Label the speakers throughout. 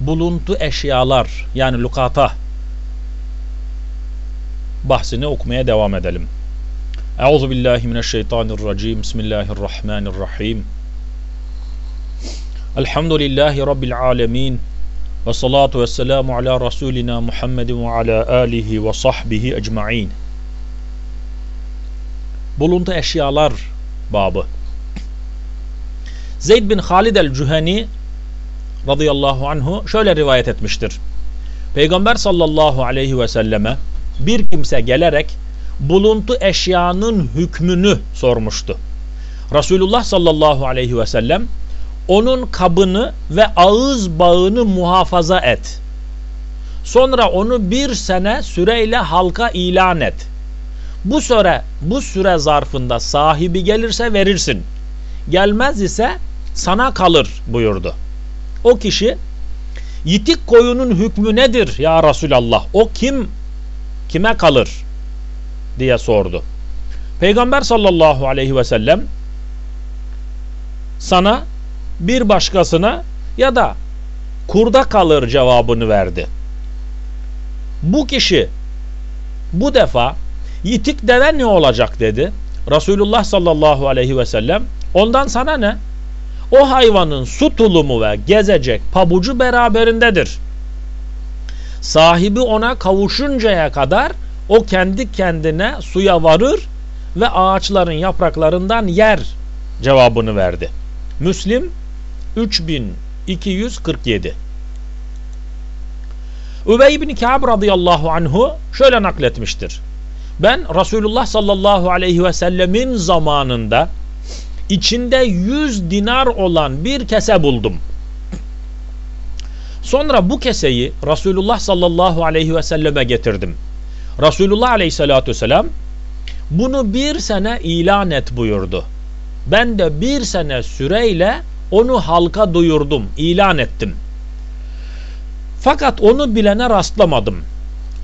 Speaker 1: buluntu eşyalar yani lukata bahsini okumaya devam edelim. Euzu billahi mineşşeytanirracim. Bismillahirrahmanirrahim. Elhamdülillahi rabbil alamin. Ve salatu ve selamu ala Resulina Muhammedin ve ala alihi ve sahbihi ecma'in. Buluntu eşyalar babı. Zeyd bin Halid el-Cüheni radıyallahu anhu şöyle rivayet etmiştir. Peygamber sallallahu aleyhi ve selleme bir kimse gelerek buluntu eşyanın hükmünü sormuştu. Resulullah sallallahu aleyhi ve sellem onun kabını ve ağız bağını muhafaza et. Sonra onu bir sene süreyle halka ilan et. Bu süre, bu süre zarfında sahibi gelirse verirsin. Gelmez ise sana kalır buyurdu. O kişi yitik koyunun hükmü nedir ya Resulallah? O kim kime kalır diye sordu. Peygamber sallallahu aleyhi ve sellem sana bir başkasına ya da kurda kalır cevabını verdi. Bu kişi bu defa yitik deve ne olacak dedi. Resulullah sallallahu aleyhi ve sellem ondan sana ne? O hayvanın su tulumu ve gezecek pabucu beraberindedir. Sahibi ona kavuşuncaya kadar o kendi kendine suya varır ve ağaçların yapraklarından yer cevabını verdi. Müslim 3247 Übey bin Ka'b radıyallahu anhu şöyle nakletmiştir. Ben Resulullah sallallahu aleyhi ve sellemin zamanında içinde 100 dinar olan bir kese buldum. Sonra bu keseyi Resulullah sallallahu aleyhi ve selleme getirdim. Resulullah aleyhissalatü vesselam bunu bir sene ilan et buyurdu. Ben de bir sene süreyle onu halka duyurdum, ilan ettim. Fakat onu bilene rastlamadım.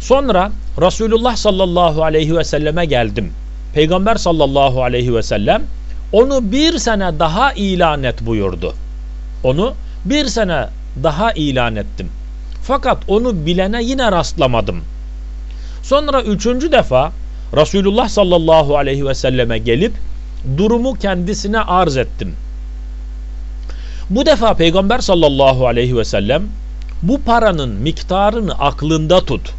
Speaker 1: Sonra Resulullah sallallahu aleyhi ve selleme geldim. Peygamber sallallahu aleyhi ve sellem onu bir sene daha ilan et buyurdu. Onu bir sene daha ilan ettim. Fakat onu bilene yine rastlamadım. Sonra üçüncü defa Resulullah sallallahu aleyhi ve selleme gelip durumu kendisine arz ettim. Bu defa Peygamber sallallahu aleyhi ve sellem bu paranın miktarını aklında tut.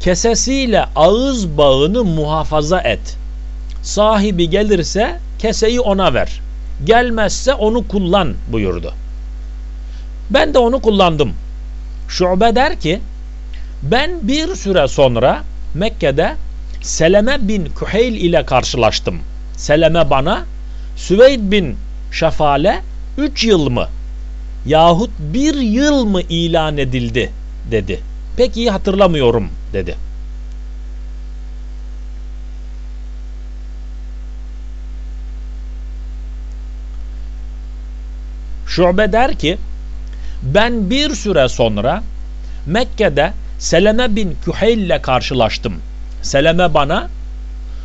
Speaker 1: Kesesiyle ağız bağını muhafaza et. Sahibi gelirse keseyi ona ver. Gelmezse onu kullan buyurdu. Ben de onu kullandım. Şube der ki ben bir süre sonra Mekke'de Seleme bin Küheyl ile karşılaştım. Seleme bana Süveyd bin Şefale 3 yıl mı yahut bir yıl mı ilan edildi dedi. Pek iyi hatırlamıyorum dedi. Şube der ki ben bir süre sonra Mekke'de Seleme bin Küheyl ile karşılaştım. Seleme bana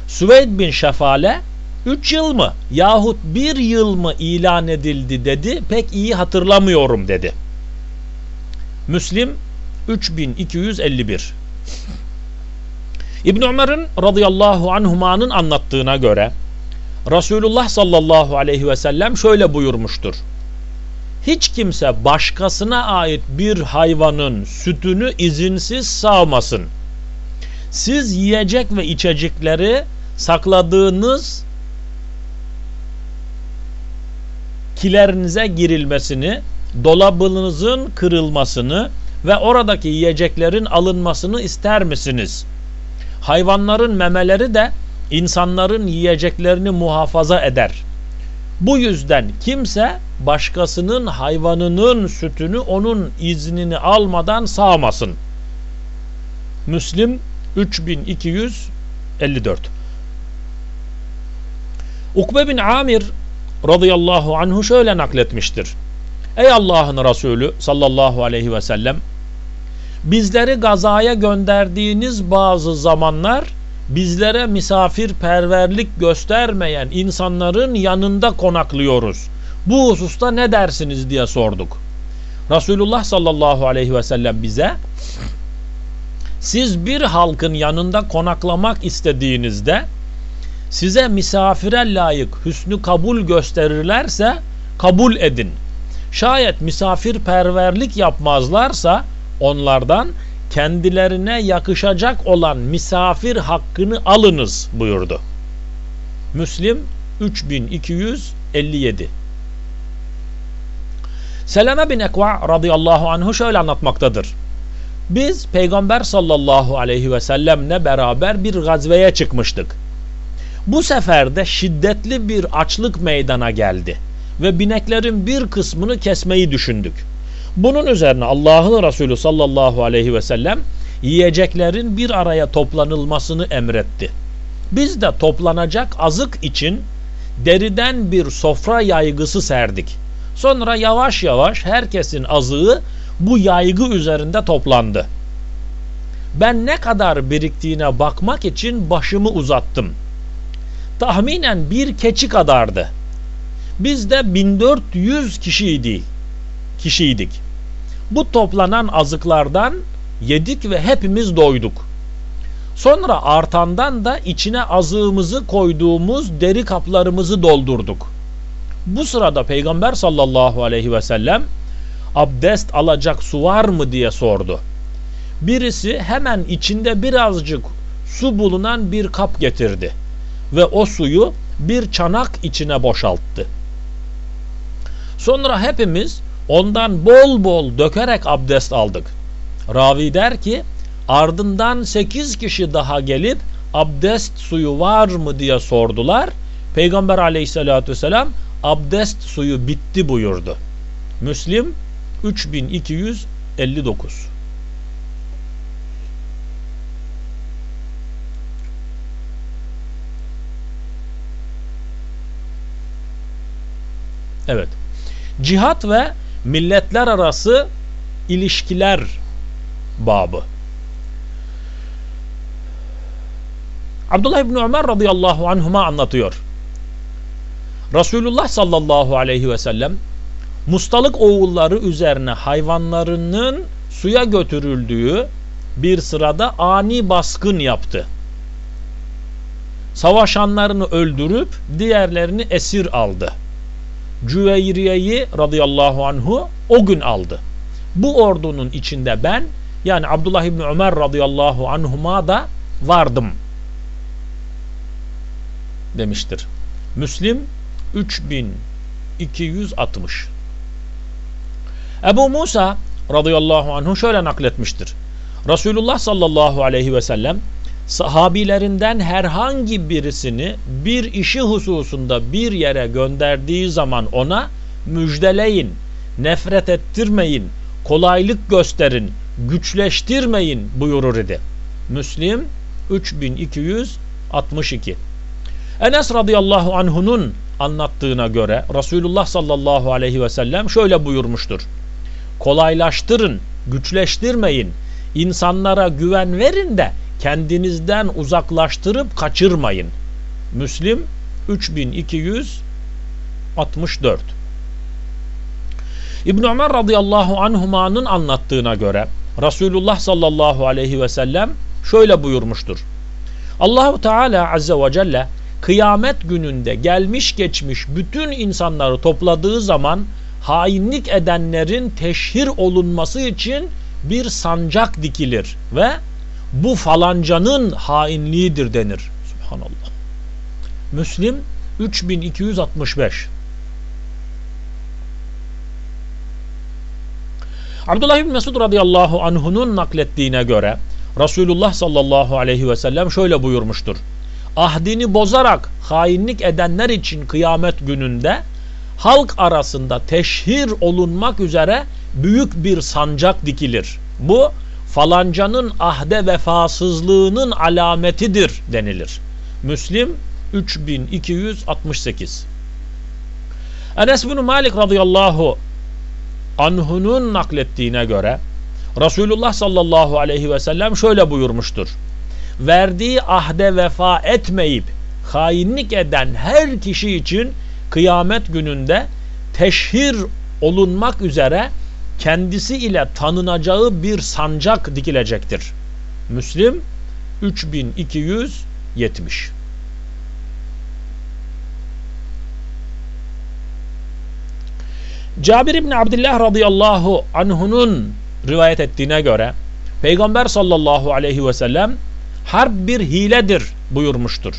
Speaker 1: Süveyd bin Şefale 3 yıl mı yahut 1 yıl mı ilan edildi dedi pek iyi hatırlamıyorum dedi. Müslim 3251 İbn Ömer'in radıyallahu anhumanın anlattığına göre Resulullah sallallahu aleyhi ve sellem şöyle buyurmuştur. Hiç kimse başkasına ait bir hayvanın sütünü izinsiz sağmasın. Siz yiyecek ve içecekleri sakladığınız kilerinize girilmesini, dolabınızın kırılmasını ve oradaki yiyeceklerin alınmasını ister misiniz? Hayvanların memeleri de insanların yiyeceklerini muhafaza eder. Bu yüzden kimse başkasının hayvanının sütünü onun iznini almadan sağmasın. Müslim 3254 Ukbe bin Amir radıyallahu anhu şöyle nakletmiştir. Ey Allah'ın Resulü sallallahu aleyhi ve sellem bizleri gazaya gönderdiğiniz bazı zamanlar bizlere misafirperverlik göstermeyen insanların yanında konaklıyoruz. Bu hususta ne dersiniz diye sorduk. Resulullah sallallahu aleyhi ve sellem bize siz bir halkın yanında konaklamak istediğinizde size misafire layık hüsnü kabul gösterirlerse kabul edin. Şayet misafirperverlik yapmazlarsa onlardan kendilerine yakışacak olan misafir hakkını alınız buyurdu. Müslim 3257 Seleme bin Ekva radıyallahu anhu şöyle anlatmaktadır. Biz Peygamber sallallahu aleyhi ve sellemle beraber bir gazveye çıkmıştık. Bu seferde şiddetli bir açlık meydana geldi ve bineklerin bir kısmını kesmeyi düşündük. Bunun üzerine Allah'ın Resulü sallallahu aleyhi ve sellem yiyeceklerin bir araya toplanılmasını emretti. Biz de toplanacak azık için deriden bir sofra yaygısı serdik. Sonra yavaş yavaş herkesin azığı bu yaygı üzerinde toplandı. Ben ne kadar biriktiğine bakmak için başımı uzattım. Tahminen bir keçi kadardı. Biz de 1400 kişiydi. Kişiydik. Bu toplanan azıklardan yedik ve hepimiz doyduk. Sonra artandan da içine azığımızı koyduğumuz deri kaplarımızı doldurduk. Bu sırada Peygamber sallallahu aleyhi ve sellem abdest alacak su var mı diye sordu. Birisi hemen içinde birazcık su bulunan bir kap getirdi ve o suyu bir çanak içine boşalttı. Sonra hepimiz ondan bol bol dökerek abdest aldık. Ravi der ki ardından sekiz kişi daha gelip abdest suyu var mı diye sordular. Peygamber aleyhissalatü vesselam abdest suyu bitti buyurdu. Müslim 3259 Evet. Cihat ve milletler arası ilişkiler babı. Abdullah İbni Ömer radıyallahu anhuma anlatıyor. Resulullah sallallahu aleyhi ve sellem mustalık oğulları üzerine hayvanlarının suya götürüldüğü bir sırada ani baskın yaptı. Savaşanlarını öldürüp diğerlerini esir aldı. Cüveyriye'yi radıyallahu anhu o gün aldı. Bu ordunun içinde ben yani Abdullah İbni Ömer radıyallahu anhuma da vardım demiştir. Müslim 3260 Ebu Musa radıyallahu anhu şöyle nakletmiştir. Resulullah sallallahu aleyhi ve sellem sahabilerinden herhangi birisini bir işi hususunda bir yere gönderdiği zaman ona müjdeleyin, nefret ettirmeyin, kolaylık gösterin, güçleştirmeyin buyurur idi. Müslim 3262 Enes radıyallahu anhunun anlattığına göre Resulullah sallallahu aleyhi ve sellem şöyle buyurmuştur. Kolaylaştırın, güçleştirmeyin, insanlara güven verin de kendinizden uzaklaştırıp kaçırmayın. Müslim 3264 İbn Ömer radıyallahu anhumanın anlattığına göre Resulullah sallallahu aleyhi ve sellem şöyle buyurmuştur. Allahu Teala azze ve celle kıyamet gününde gelmiş geçmiş bütün insanları topladığı zaman hainlik edenlerin teşhir olunması için bir sancak dikilir ve bu falancanın hainliğidir denir. Subhanallah. Müslim 3265 Abdullah bin Mesud radıyallahu anhunun naklettiğine göre Resulullah sallallahu aleyhi ve sellem şöyle buyurmuştur. Ahdini bozarak hainlik edenler için kıyamet gününde halk arasında teşhir olunmak üzere büyük bir sancak dikilir. Bu falancanın ahde vefasızlığının alametidir denilir. Müslim 3268 Enes bin Malik radıyallahu anhunun naklettiğine göre Resulullah sallallahu aleyhi ve sellem şöyle buyurmuştur. Verdiği ahde vefa etmeyip hainlik eden her kişi için kıyamet gününde teşhir olunmak üzere kendisi ile tanınacağı bir sancak dikilecektir. Müslim 3270 Cabir İbni Abdullah radıyallahu anhunun rivayet ettiğine göre Peygamber sallallahu aleyhi ve sellem harp bir hiledir buyurmuştur.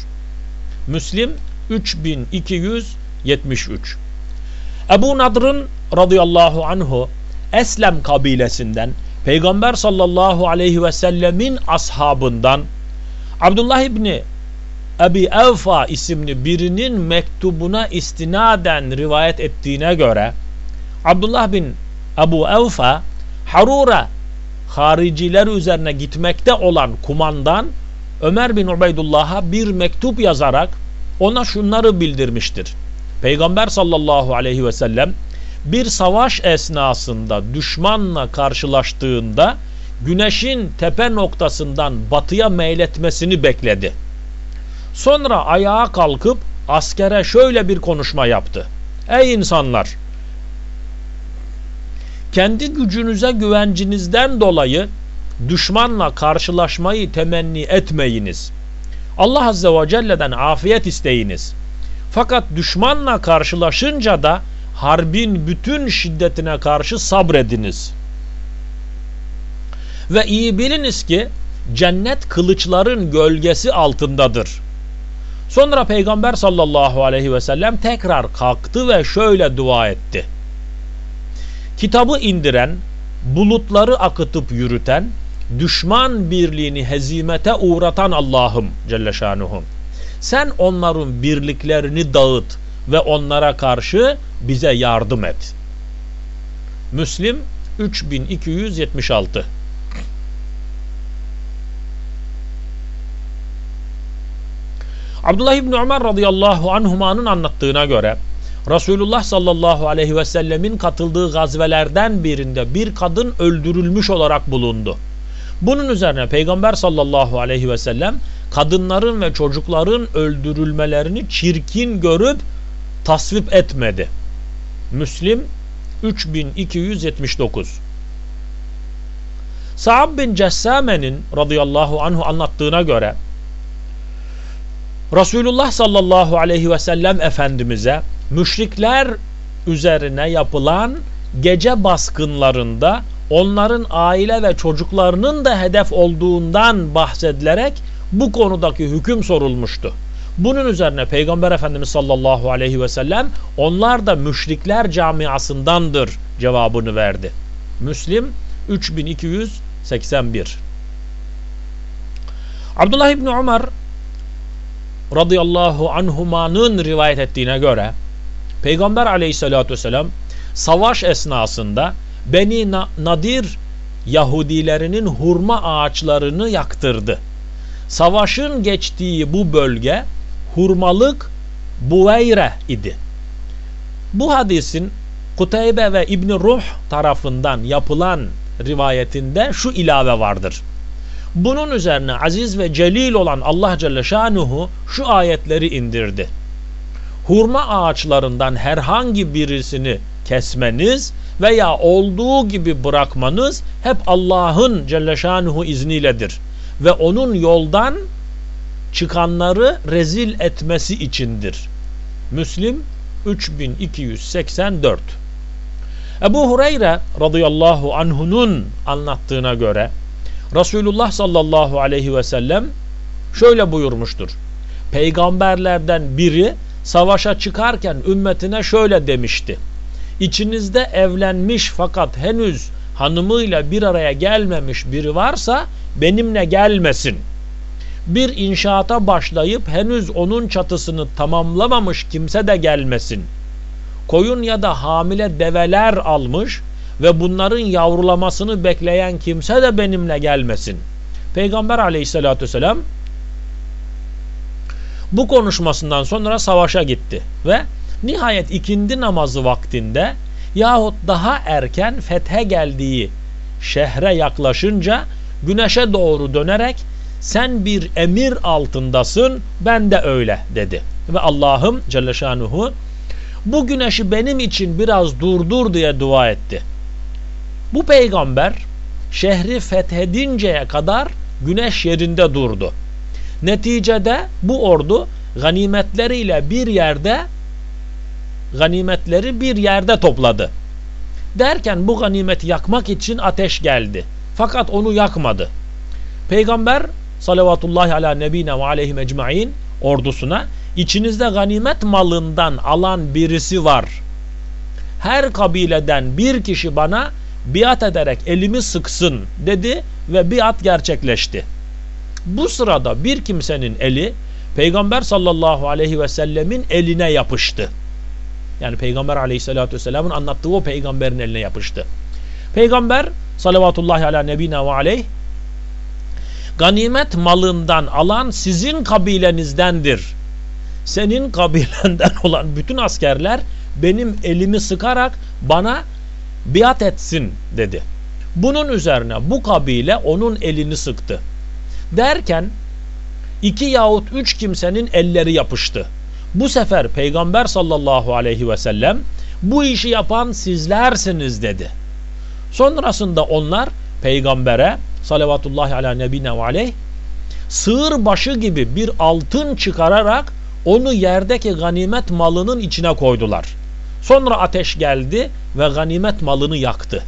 Speaker 1: Müslim 3273 Ebu Nadr'ın radıyallahu anhu Eslem kabilesinden Peygamber sallallahu aleyhi ve sellemin ashabından Abdullah İbni Ebi Evfa isimli birinin mektubuna istinaden rivayet ettiğine göre Abdullah bin Ebu Evfa Harura hariciler üzerine gitmekte olan kumandan Ömer bin Ubeydullah'a bir mektup yazarak ona şunları bildirmiştir. Peygamber sallallahu aleyhi ve sellem bir savaş esnasında düşmanla karşılaştığında güneşin tepe noktasından batıya meyletmesini bekledi. Sonra ayağa kalkıp askere şöyle bir konuşma yaptı. Ey insanlar! Kendi gücünüze güvencinizden dolayı düşmanla karşılaşmayı temenni etmeyiniz. Allah Azze ve Celle'den afiyet isteyiniz. Fakat düşmanla karşılaşınca da harbin bütün şiddetine karşı sabrediniz. Ve iyi biliniz ki cennet kılıçların gölgesi altındadır. Sonra Peygamber sallallahu aleyhi ve sellem tekrar kalktı ve şöyle dua etti. Kitabı indiren, bulutları akıtıp yürüten, düşman birliğini hezimete uğratan Allah'ım Celle Şanuhum. Sen onların birliklerini dağıt ve onlara karşı bize yardım et. Müslim 3276 Abdullah İbni Ömer radıyallahu anhumanın anlattığına göre Resulullah sallallahu aleyhi ve sellemin katıldığı gazvelerden birinde bir kadın öldürülmüş olarak bulundu. Bunun üzerine Peygamber sallallahu aleyhi ve sellem kadınların ve çocukların öldürülmelerini çirkin görüp tasvip etmedi. Müslim 3279 Sa'ab bin Cessame'nin radıyallahu anhu anlattığına göre Resulullah sallallahu aleyhi ve sellem Efendimiz'e müşrikler üzerine yapılan gece baskınlarında onların aile ve çocuklarının da hedef olduğundan bahsedilerek bu konudaki hüküm sorulmuştu. Bunun üzerine Peygamber Efendimiz sallallahu aleyhi ve sellem onlar da müşrikler camiasındandır cevabını verdi. Müslim 3281 Abdullah İbni Umar radıyallahu anhumanın rivayet ettiğine göre Peygamber aleyhissalatü vesselam savaş esnasında Beni Nadir Yahudilerinin hurma ağaçlarını yaktırdı. Savaşın geçtiği bu bölge hurmalık Buveyre idi. Bu hadisin Kuteybe ve İbni Ruh tarafından yapılan rivayetinde şu ilave vardır. Bunun üzerine aziz ve celil olan Allah Celle Şanuhu şu ayetleri indirdi. Hurma ağaçlarından herhangi birisini kesmeniz veya olduğu gibi bırakmanız hep Allah'ın Celle Şanuhu izniyledir. Ve onun yoldan çıkanları rezil etmesi içindir. Müslim 3284 Ebu Hureyre radıyallahu anhunun anlattığına göre Resulullah sallallahu aleyhi ve sellem şöyle buyurmuştur. Peygamberlerden biri savaşa çıkarken ümmetine şöyle demişti. İçinizde evlenmiş fakat henüz hanımıyla bir araya gelmemiş biri varsa benimle gelmesin. Bir inşaata başlayıp henüz onun çatısını tamamlamamış kimse de gelmesin. Koyun ya da hamile develer almış ve bunların yavrulamasını bekleyen kimse de benimle gelmesin. Peygamber aleyhissalatü vesselam bu konuşmasından sonra savaşa gitti ve nihayet ikindi namazı vaktinde yahut daha erken fethe geldiği şehre yaklaşınca güneşe doğru dönerek sen bir emir altındasın ben de öyle dedi. Ve Allah'ım Celle Şanuhu bu güneşi benim için biraz durdur diye dua etti. Bu peygamber şehri fethedinceye kadar güneş yerinde durdu. Neticede bu ordu ganimetleriyle bir yerde ganimetleri bir yerde topladı. Derken bu ganimeti yakmak için ateş geldi. Fakat onu yakmadı. Peygamber salavatullahi ala nebine ve aleyhi mecmain ordusuna içinizde ganimet malından alan birisi var. Her kabileden bir kişi bana biat ederek elimi sıksın dedi ve biat gerçekleşti. Bu sırada bir kimsenin eli Peygamber sallallahu aleyhi ve sellemin eline yapıştı. Yani Peygamber aleyhissalatü vesselamın anlattığı o peygamberin eline yapıştı. Peygamber salavatullahi ala nebine ve aleyh ganimet malından alan sizin kabilenizdendir. Senin kabilenden olan bütün askerler benim elimi sıkarak bana biat etsin dedi. Bunun üzerine bu kabile onun elini sıktı. Derken iki yahut üç kimsenin elleri yapıştı. Bu sefer Peygamber sallallahu aleyhi ve sellem bu işi yapan sizlersiniz dedi. Sonrasında onlar peygambere salavatullahi ala nebine ve aleyh sığır başı gibi bir altın çıkararak onu yerdeki ganimet malının içine koydular. Sonra ateş geldi ve ganimet malını yaktı.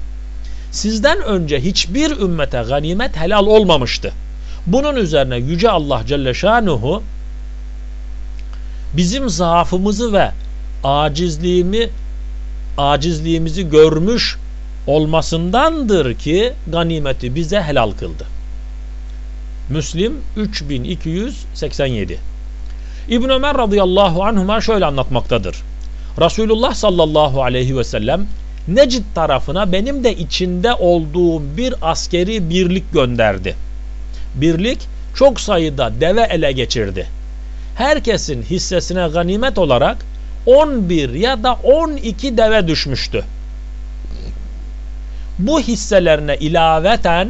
Speaker 1: Sizden önce hiçbir ümmete ganimet helal olmamıştı. Bunun üzerine Yüce Allah Celle Şanuhu bizim zaafımızı ve acizliğimi acizliğimizi görmüş olmasındandır ki ganimeti bize helal kıldı. Müslim 3287 İbn Ömer radıyallahu anhuma şöyle anlatmaktadır. Resulullah sallallahu aleyhi ve sellem Necid tarafına benim de içinde olduğum bir askeri birlik gönderdi. Birlik çok sayıda deve ele geçirdi. Herkesin hissesine ganimet olarak 11 ya da 12 deve düşmüştü. Bu hisselerine ilaveten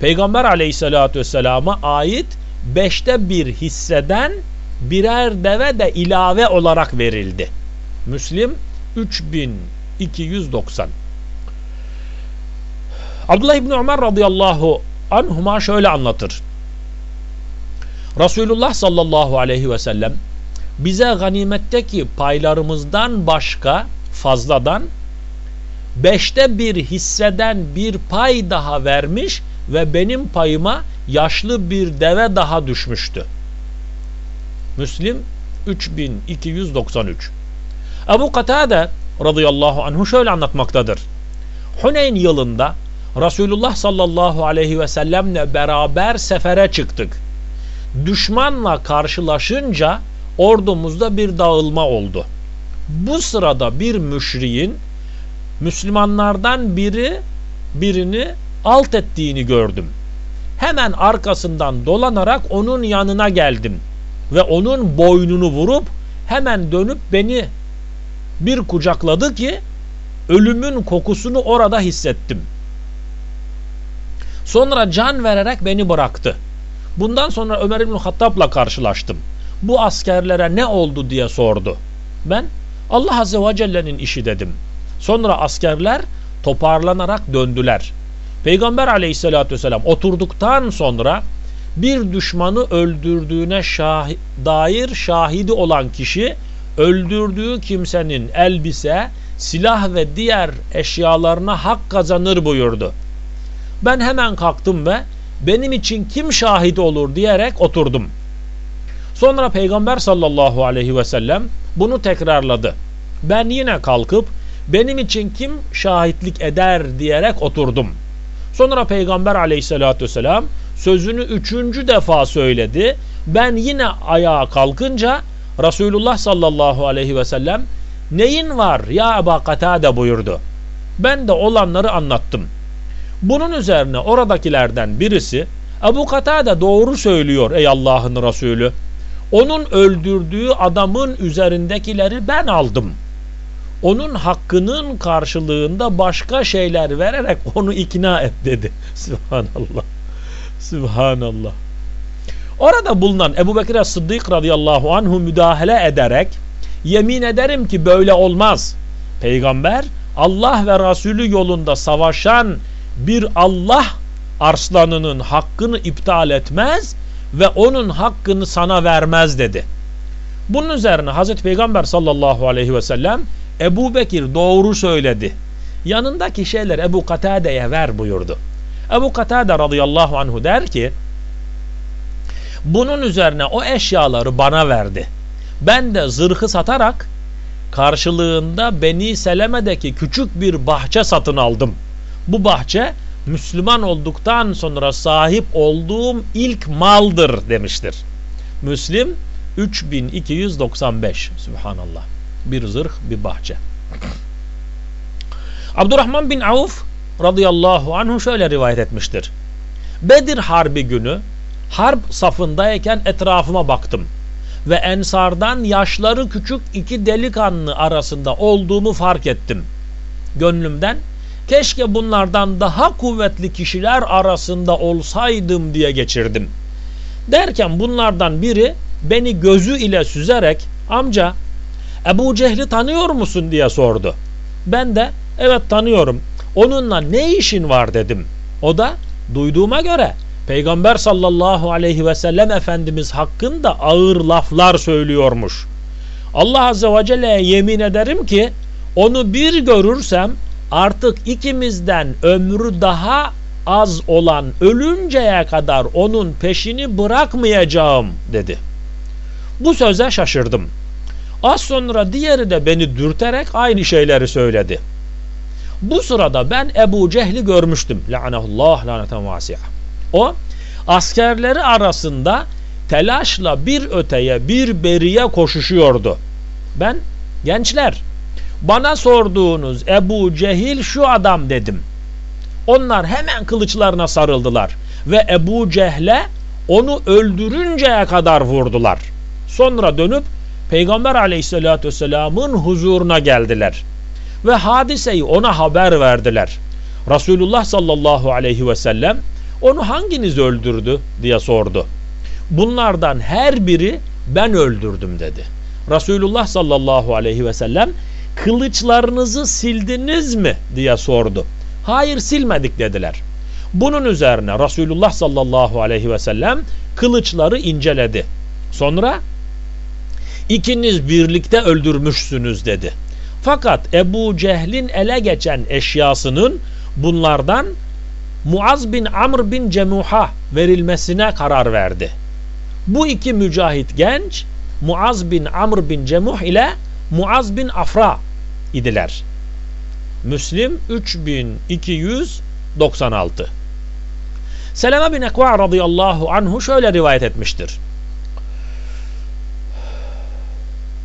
Speaker 1: Peygamber aleyhissalatü vesselama ait beşte bir hisseden birer deve de ilave olarak verildi. Müslim 3290 Abdullah İbni Ömer radıyallahu anhuma şöyle anlatır. Resulullah sallallahu aleyhi ve sellem bize ganimetteki paylarımızdan başka fazladan beşte bir hisseden bir pay daha vermiş ve benim payıma yaşlı bir deve daha düşmüştü. Müslim 3293 Ebu Katade radıyallahu anhu şöyle anlatmaktadır. Huneyn yılında Resulullah sallallahu aleyhi ve sellemle beraber sefere çıktık. Düşmanla karşılaşınca ordumuzda bir dağılma oldu. Bu sırada bir müşriğin Müslümanlardan biri birini alt ettiğini gördüm. Hemen arkasından dolanarak onun yanına geldim ve onun boynunu vurup hemen dönüp beni bir kucakladı ki ölümün kokusunu orada hissettim. Sonra can vererek beni bıraktı. Bundan sonra Ömer İbn Hattab'la karşılaştım. Bu askerlere ne oldu diye sordu. Ben Allah Azze ve Celle'nin işi dedim. Sonra askerler toparlanarak döndüler. Peygamber aleyhissalatü vesselam oturduktan sonra bir düşmanı öldürdüğüne şah dair şahidi olan kişi öldürdüğü kimsenin elbise, silah ve diğer eşyalarına hak kazanır buyurdu. Ben hemen kalktım ve benim için kim şahit olur diyerek oturdum. Sonra Peygamber sallallahu aleyhi ve sellem bunu tekrarladı. Ben yine kalkıp benim için kim şahitlik eder diyerek oturdum. Sonra Peygamber aleyhissalatü vesselam sözünü üçüncü defa söyledi. Ben yine ayağa kalkınca Resulullah sallallahu aleyhi ve sellem neyin var ya Ebu Katade buyurdu. Ben de olanları anlattım. Bunun üzerine oradakilerden birisi Ebu Katade doğru söylüyor ey Allah'ın Resulü. Onun öldürdüğü adamın üzerindekileri ben aldım. Onun hakkının karşılığında başka şeyler vererek onu ikna et dedi. Subhanallah. Subhanallah. Orada bulunan Ebu Bekir Sıddık radıyallahu anhu müdahale ederek yemin ederim ki böyle olmaz. Peygamber Allah ve Resulü yolunda savaşan bir Allah arslanının hakkını iptal etmez ve onun hakkını sana vermez dedi. Bunun üzerine Hazreti Peygamber sallallahu aleyhi ve sellem Ebu Bekir doğru söyledi. Yanındaki şeyler Ebu Katade'ye ver buyurdu. Ebu Katade radıyallahu anhu der ki bunun üzerine o eşyaları bana verdi. Ben de zırhı satarak karşılığında Beni Seleme'deki küçük bir bahçe satın aldım. Bu bahçe Müslüman olduktan sonra sahip olduğum ilk maldır demiştir. Müslim 3295 Subhanallah. Bir zırh bir bahçe. Abdurrahman bin Avf radıyallahu anhu şöyle rivayet etmiştir. Bedir Harbi günü harp safındayken etrafıma baktım ve ensardan yaşları küçük iki delikanlı arasında olduğumu fark ettim. Gönlümden keşke bunlardan daha kuvvetli kişiler arasında olsaydım diye geçirdim. Derken bunlardan biri beni gözü ile süzerek amca Ebu Cehli tanıyor musun diye sordu. Ben de evet tanıyorum onunla ne işin var dedim. O da duyduğuma göre Peygamber sallallahu aleyhi ve sellem Efendimiz hakkında ağır laflar söylüyormuş. Allah azze ve celle'ye yemin ederim ki onu bir görürsem artık ikimizden ömrü daha az olan ölünceye kadar onun peşini bırakmayacağım dedi. Bu söze şaşırdım. Az sonra diğeri de beni dürterek aynı şeyleri söyledi. Bu sırada ben Ebu Cehli görmüştüm. Lanetullah laneten vasiyah. O askerleri arasında telaşla bir öteye bir beriye koşuşuyordu. Ben gençler bana sorduğunuz Ebu Cehil şu adam dedim. Onlar hemen kılıçlarına sarıldılar ve Ebu Cehle onu öldürünceye kadar vurdular. Sonra dönüp Peygamber aleyhissalatü vesselamın huzuruna geldiler ve hadiseyi ona haber verdiler. Resulullah sallallahu aleyhi ve sellem onu hanginiz öldürdü diye sordu. Bunlardan her biri ben öldürdüm dedi. Resulullah sallallahu aleyhi ve sellem kılıçlarınızı sildiniz mi diye sordu. Hayır silmedik dediler. Bunun üzerine Resulullah sallallahu aleyhi ve sellem kılıçları inceledi. Sonra ikiniz birlikte öldürmüşsünüz dedi. Fakat Ebu Cehl'in ele geçen eşyasının bunlardan Muaz bin Amr bin Cemuha verilmesine karar verdi. Bu iki mücahit genç Muaz bin Amr bin Cemuh ile Muaz bin Afra idiler. Müslim 3296 Seleme bin Ekva radıyallahu anhu şöyle rivayet etmiştir.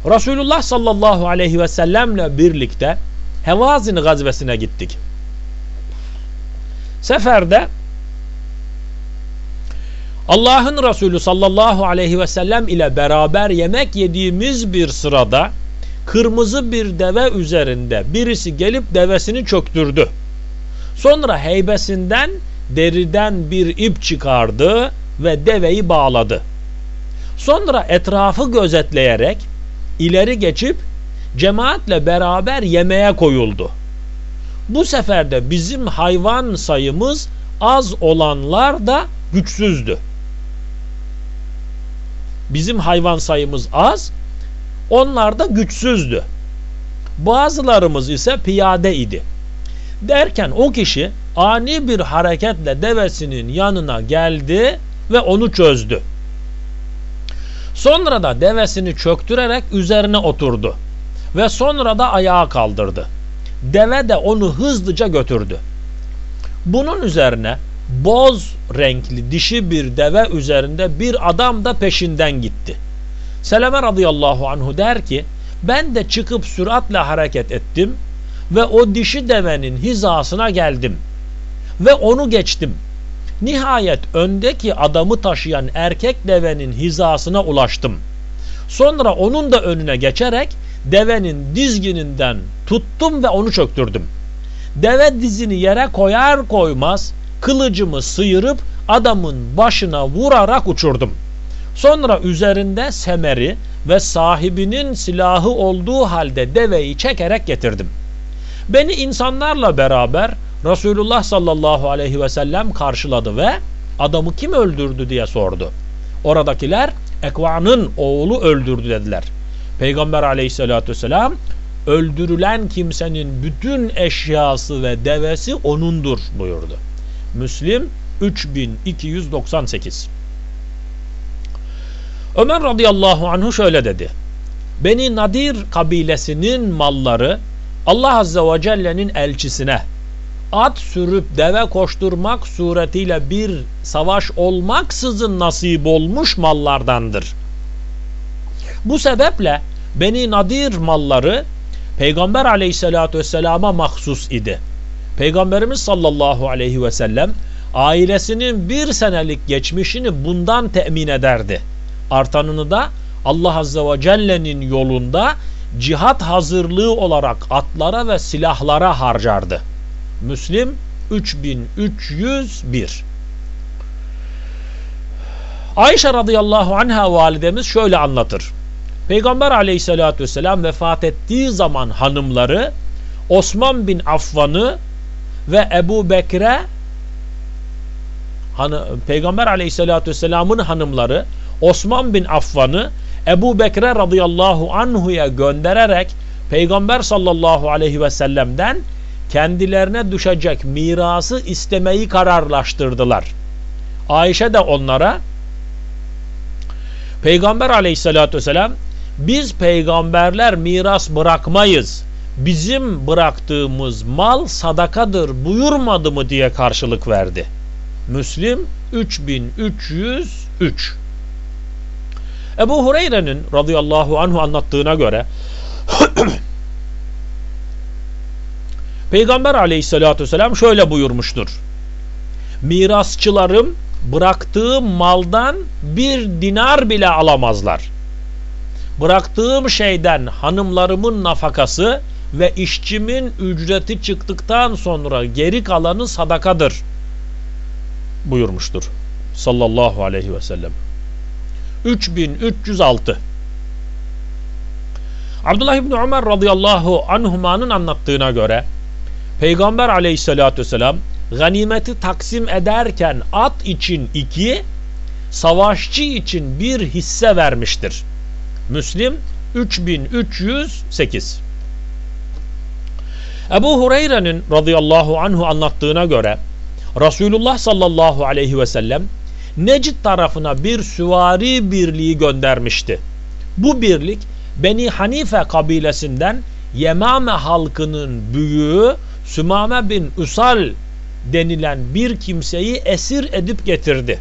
Speaker 1: Resulullah sallallahu aleyhi ve sellemle birlikte Hevazin gazvesine gittik. Seferde Allah'ın Resulü sallallahu aleyhi ve sellem ile beraber yemek yediğimiz bir sırada kırmızı bir deve üzerinde birisi gelip devesini çöktürdü. Sonra heybesinden deriden bir ip çıkardı ve deveyi bağladı. Sonra etrafı gözetleyerek ileri geçip cemaatle beraber yemeğe koyuldu. Bu sefer de bizim hayvan sayımız az olanlar da güçsüzdü. Bizim hayvan sayımız az, onlar da güçsüzdü. Bazılarımız ise piyade idi. Derken o kişi ani bir hareketle devesinin yanına geldi ve onu çözdü. Sonra da devesini çöktürerek üzerine oturdu ve sonra da ayağa kaldırdı. Deve de onu hızlıca götürdü. Bunun üzerine boz renkli dişi bir deve üzerinde bir adam da peşinden gitti. Seleme radıyallahu anhu der ki ben de çıkıp süratle hareket ettim ve o dişi devenin hizasına geldim ve onu geçtim. Nihayet öndeki adamı taşıyan erkek devenin hizasına ulaştım. Sonra onun da önüne geçerek devenin dizgininden tuttum ve onu çöktürdüm. Deve dizini yere koyar koymaz kılıcımı sıyırıp adamın başına vurarak uçurdum. Sonra üzerinde semeri ve sahibinin silahı olduğu halde deveyi çekerek getirdim. Beni insanlarla beraber Resulullah sallallahu aleyhi ve sellem karşıladı ve adamı kim öldürdü diye sordu. Oradakiler Ekva'nın oğlu öldürdü dediler. Peygamber aleyhissalatü vesselam öldürülen kimsenin bütün eşyası ve devesi onundur buyurdu. Müslim 3298 Ömer radıyallahu anhu şöyle dedi. Beni Nadir kabilesinin malları Allah azze ve celle'nin elçisine at sürüp deve koşturmak suretiyle bir savaş olmaksızın nasip olmuş mallardandır. Bu sebeple Beni Nadir malları Peygamber aleyhissalatü vesselama mahsus idi. Peygamberimiz sallallahu aleyhi ve sellem ailesinin bir senelik geçmişini bundan temin ederdi. Artanını da Allah azze ve celle'nin yolunda cihat hazırlığı olarak atlara ve silahlara harcardı. Müslim 3301 Ayşe radıyallahu anha validemiz şöyle anlatır. Peygamber aleyhissalatü vesselam vefat ettiği zaman hanımları Osman bin Affan'ı ve Ebu hanı, Peygamber aleyhissalatü vesselamın hanımları Osman bin Affan'ı Ebu Bekre radıyallahu anhu'ya göndererek Peygamber sallallahu aleyhi ve sellem'den kendilerine düşecek mirası istemeyi kararlaştırdılar. Ayşe de onlara Peygamber aleyhissalatü vesselam biz peygamberler miras bırakmayız. Bizim bıraktığımız mal sadakadır buyurmadı mı diye karşılık verdi. Müslim 3303 Ebu Hureyre'nin radıyallahu anhu anlattığına göre Peygamber aleyhissalatü vesselam şöyle buyurmuştur. Mirasçılarım bıraktığım maldan bir dinar bile alamazlar. Bıraktığım şeyden hanımlarımın nafakası ve işçimin ücreti çıktıktan sonra geri kalanı sadakadır buyurmuştur. Sallallahu aleyhi ve sellem. 3306 Abdullah İbni Ömer radıyallahu anhumanın anlattığına göre Peygamber aleyhissalatü vesselam ganimeti taksim ederken at için iki, savaşçı için bir hisse vermiştir. Müslim 3308 Ebu Hureyre'nin radıyallahu anhu anlattığına göre Resulullah sallallahu aleyhi ve sellem Necid tarafına bir süvari birliği göndermişti. Bu birlik Beni Hanife kabilesinden Yemame halkının büyüğü Sümame bin Usal denilen bir kimseyi esir edip getirdi.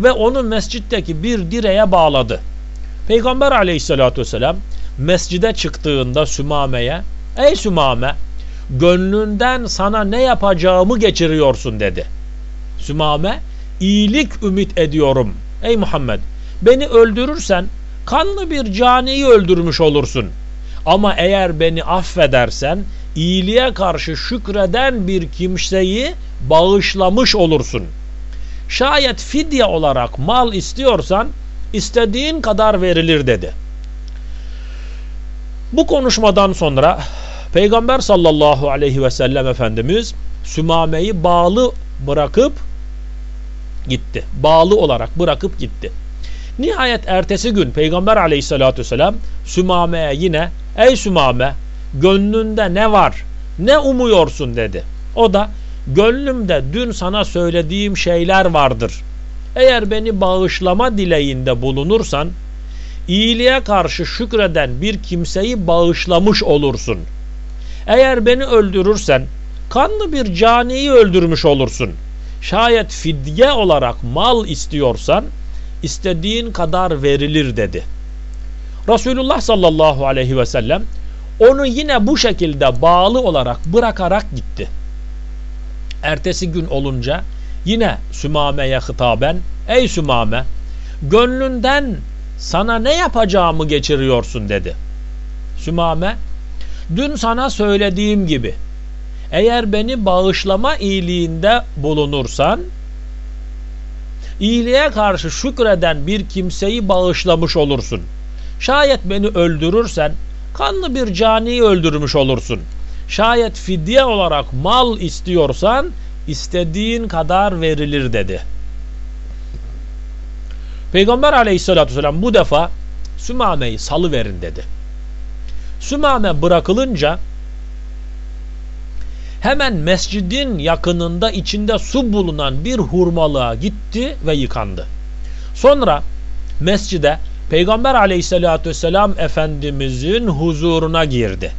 Speaker 1: Ve onu mescitteki bir direğe bağladı. Peygamber aleyhissalatü vesselam mescide çıktığında Sümame'ye Ey Sümame gönlünden sana ne yapacağımı geçiriyorsun dedi. Sümame iyilik ümit ediyorum. Ey Muhammed beni öldürürsen kanlı bir caniyi öldürmüş olursun. Ama eğer beni affedersen iyiliğe karşı şükreden bir kimseyi bağışlamış olursun. Şayet fidye olarak mal istiyorsan istediğin kadar verilir dedi. Bu konuşmadan sonra Peygamber sallallahu aleyhi ve sellem Efendimiz Sümame'yi bağlı bırakıp gitti. Bağlı olarak bırakıp gitti. Nihayet ertesi gün Peygamber aleyhissalatü vesselam Sümame'ye yine ey Sümame gönlünde ne var ne umuyorsun dedi. O da gönlümde dün sana söylediğim şeyler vardır. Eğer beni bağışlama dileğinde bulunursan iyiliğe karşı şükreden bir kimseyi bağışlamış olursun. Eğer beni öldürürsen kanlı bir caniyi öldürmüş olursun. Şayet fidye olarak mal istiyorsan istediğin kadar verilir dedi. Resulullah sallallahu aleyhi ve sellem onu yine bu şekilde bağlı olarak bırakarak gitti. Ertesi gün olunca yine Sümame'ye hitaben ey Sümame gönlünden sana ne yapacağımı geçiriyorsun dedi. Sümame dün sana söylediğim gibi eğer beni bağışlama iyiliğinde bulunursan iyiliğe karşı şükreden bir kimseyi bağışlamış olursun. Şayet beni öldürürsen kanlı bir caniyi öldürmüş olursun. Şayet fidye olarak mal istiyorsan istediğin kadar verilir dedi. Peygamber aleyhissalatü vesselam bu defa Sümame'yi salıverin dedi. Sümame bırakılınca hemen mescidin yakınında içinde su bulunan bir hurmalığa gitti ve yıkandı. Sonra mescide Peygamber aleyhissalatü vesselam Efendimizin huzuruna girdi.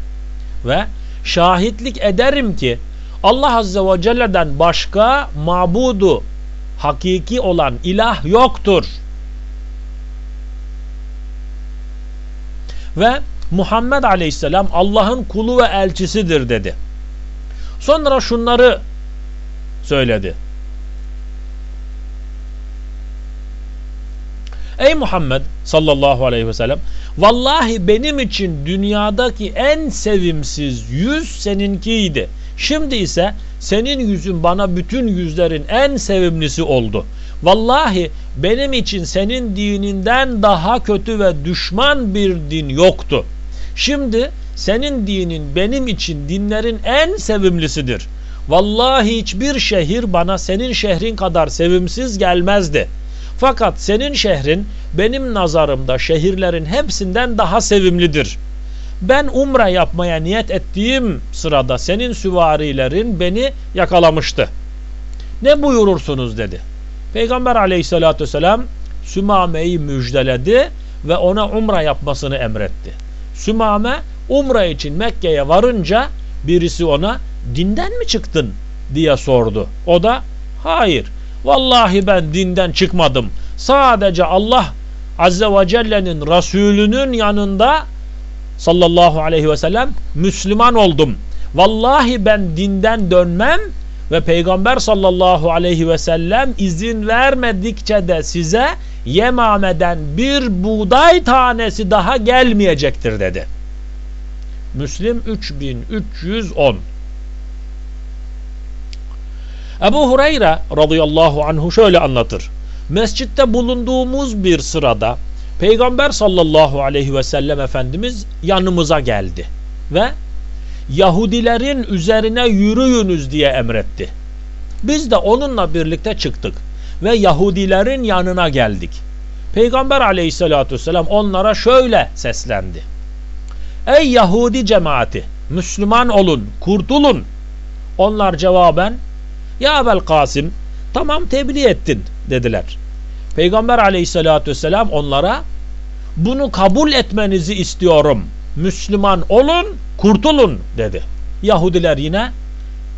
Speaker 1: Ve şahitlik ederim ki Allah azze ve celle'den başka mabudu hakiki olan ilah yoktur. Ve Muhammed aleyhisselam Allah'ın kulu ve elçisidir dedi. Sonra şunları söyledi. Ey Muhammed sallallahu aleyhi ve sellem vallahi benim için dünyadaki en sevimsiz yüz seninkiydi. Şimdi ise senin yüzün bana bütün yüzlerin en sevimlisi oldu. Vallahi benim için senin dininden daha kötü ve düşman bir din yoktu. Şimdi senin dinin benim için dinlerin en sevimlisidir. Vallahi hiçbir şehir bana senin şehrin kadar sevimsiz gelmezdi. Fakat senin şehrin benim nazarımda şehirlerin hepsinden daha sevimlidir. Ben umre yapmaya niyet ettiğim sırada senin süvarilerin beni yakalamıştı. Ne buyurursunuz dedi. Peygamber aleyhissalatü vesselam Sümame'yi müjdeledi ve ona umre yapmasını emretti. Sümame umre için Mekke'ye varınca birisi ona dinden mi çıktın diye sordu. O da hayır vallahi ben dinden çıkmadım. Sadece Allah Azze ve Celle'nin Resulünün yanında sallallahu aleyhi ve sellem Müslüman oldum. Vallahi ben dinden dönmem ve Peygamber sallallahu aleyhi ve sellem izin vermedikçe de size Yemame'den bir buğday tanesi daha gelmeyecektir dedi. Müslim 3310 Ebu Hureyre radıyallahu anhu şöyle anlatır. Mescitte bulunduğumuz bir sırada Peygamber sallallahu aleyhi ve sellem Efendimiz yanımıza geldi ve Yahudilerin üzerine yürüyünüz diye emretti. Biz de onunla birlikte çıktık ve Yahudilerin yanına geldik. Peygamber aleyhissalatü vesselam onlara şöyle seslendi. Ey Yahudi cemaati Müslüman olun kurtulun. Onlar cevaben Ya Abel Kasım tamam tebliğ ettin dediler. Peygamber aleyhissalatü vesselam onlara bunu kabul etmenizi istiyorum. Müslüman olun kurtulun dedi. Yahudiler yine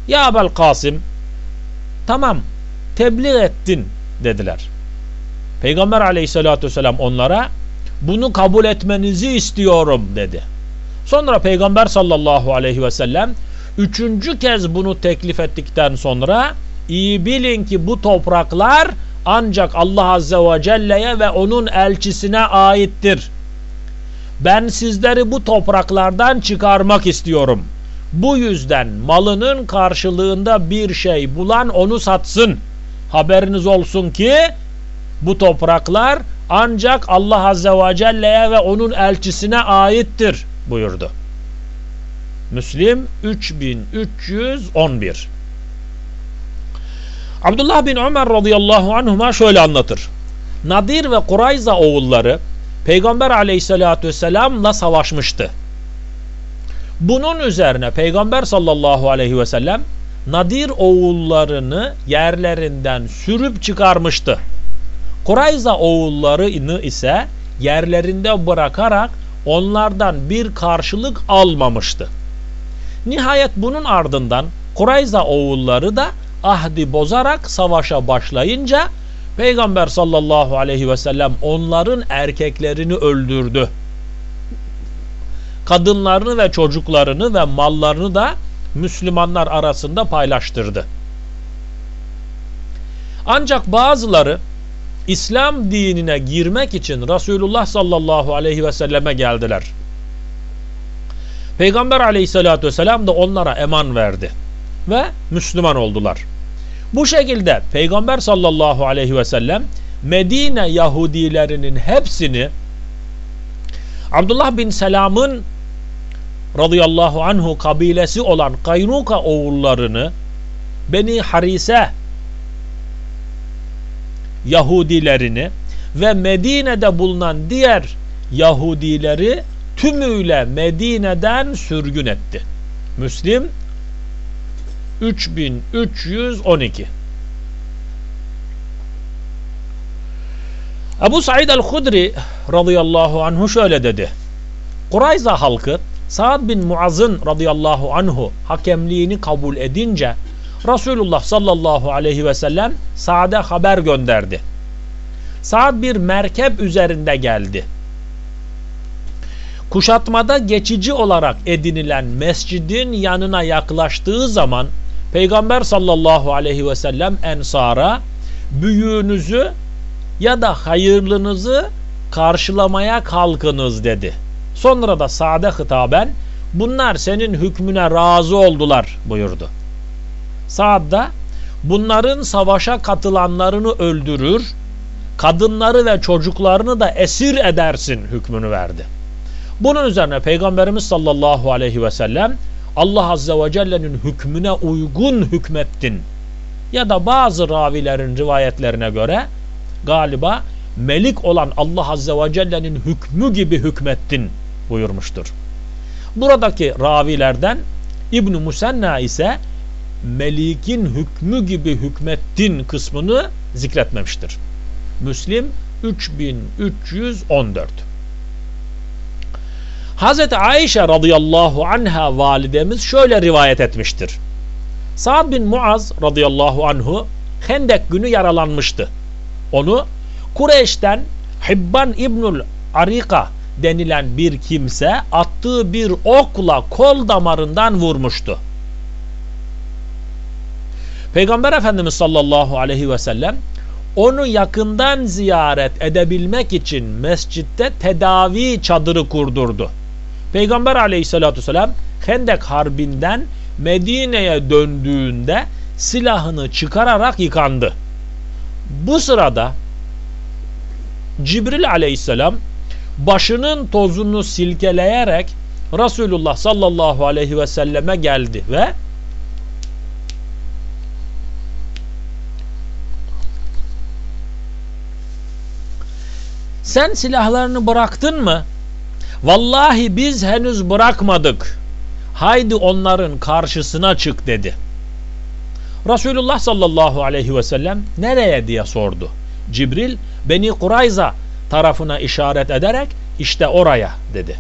Speaker 1: Ya Abel Kasım tamam tebliğ ettin dediler. Peygamber aleyhissalatü vesselam onlara bunu kabul etmenizi istiyorum dedi. Sonra Peygamber sallallahu aleyhi ve sellem üçüncü kez bunu teklif ettikten sonra iyi bilin ki bu topraklar ancak Allah azze ve celle'ye ve onun elçisine aittir. Ben sizleri bu topraklardan çıkarmak istiyorum. Bu yüzden malının karşılığında bir şey bulan onu satsın. Haberiniz olsun ki bu topraklar ancak Allah Azze ve Celle'ye ve onun elçisine aittir buyurdu. Müslim 3311 Abdullah bin Ömer radıyallahu anhuma şöyle anlatır. Nadir ve Kurayza oğulları Peygamber aleyhissalatü vesselamla savaşmıştı. Bunun üzerine Peygamber sallallahu aleyhi ve sellem Nadir oğullarını yerlerinden sürüp çıkarmıştı. Kurayza oğullarını ise yerlerinde bırakarak onlardan bir karşılık almamıştı. Nihayet bunun ardından Kurayza oğulları da ahdi bozarak savaşa başlayınca Peygamber sallallahu aleyhi ve sellem onların erkeklerini öldürdü. Kadınlarını ve çocuklarını ve mallarını da Müslümanlar arasında paylaştırdı. Ancak bazıları İslam dinine girmek için Resulullah sallallahu aleyhi ve selleme geldiler. Peygamber aleyhissalatü vesselam da onlara eman verdi ve Müslüman oldular. Bu şekilde Peygamber sallallahu aleyhi ve sellem Medine Yahudilerinin hepsini Abdullah bin Selam'ın radıyallahu anhu kabilesi olan Kaynuka oğullarını Beni Harise Yahudilerini ve Medine'de bulunan diğer Yahudileri tümüyle Medine'den sürgün etti. Müslim 3312 Ebu Said el-Hudri radıyallahu anhu şöyle dedi. Kurayza halkı Sa'd bin Muaz'ın radıyallahu anhu hakemliğini kabul edince Resulullah sallallahu aleyhi ve sellem Sa'd'e haber gönderdi. Sa'd bir merkep üzerinde geldi. Kuşatmada geçici olarak edinilen mescidin yanına yaklaştığı zaman Peygamber sallallahu aleyhi ve sellem ensara büyüğünüzü ya da hayırlınızı karşılamaya kalkınız dedi. Sonra da Sa'de hitaben bunlar senin hükmüne razı oldular buyurdu. Sa'd da bunların savaşa katılanlarını öldürür, kadınları ve çocuklarını da esir edersin hükmünü verdi. Bunun üzerine Peygamberimiz sallallahu aleyhi ve sellem Allah azze ve celle'nin hükmüne uygun hükmettin ya da bazı ravilerin rivayetlerine göre galiba melik olan Allah azze ve celle'nin hükmü gibi hükmettin buyurmuştur. Buradaki ravilerden İbn Musenna ise melikin hükmü gibi hükmettin kısmını zikretmemiştir. Müslim 3314 Hazreti Ayşe radıyallahu anha validemiz şöyle rivayet etmiştir. Sa'd bin Muaz radıyallahu anhu Hendek günü yaralanmıştı. Onu Kureyş'ten Hibban İbnül Arika denilen bir kimse attığı bir okla kol damarından vurmuştu. Peygamber Efendimiz sallallahu aleyhi ve sellem onu yakından ziyaret edebilmek için mescitte tedavi çadırı kurdurdu. Peygamber aleyhissalatü vesselam Hendek Harbi'nden Medine'ye döndüğünde silahını çıkararak yıkandı. Bu sırada Cibril aleyhisselam başının tozunu silkeleyerek Resulullah sallallahu aleyhi ve selleme geldi ve sen silahlarını bıraktın mı? Vallahi biz henüz bırakmadık. Haydi onların karşısına çık dedi. Resulullah sallallahu aleyhi ve sellem nereye diye sordu. Cibril Beni Kurayza tarafına işaret ederek işte oraya dedi.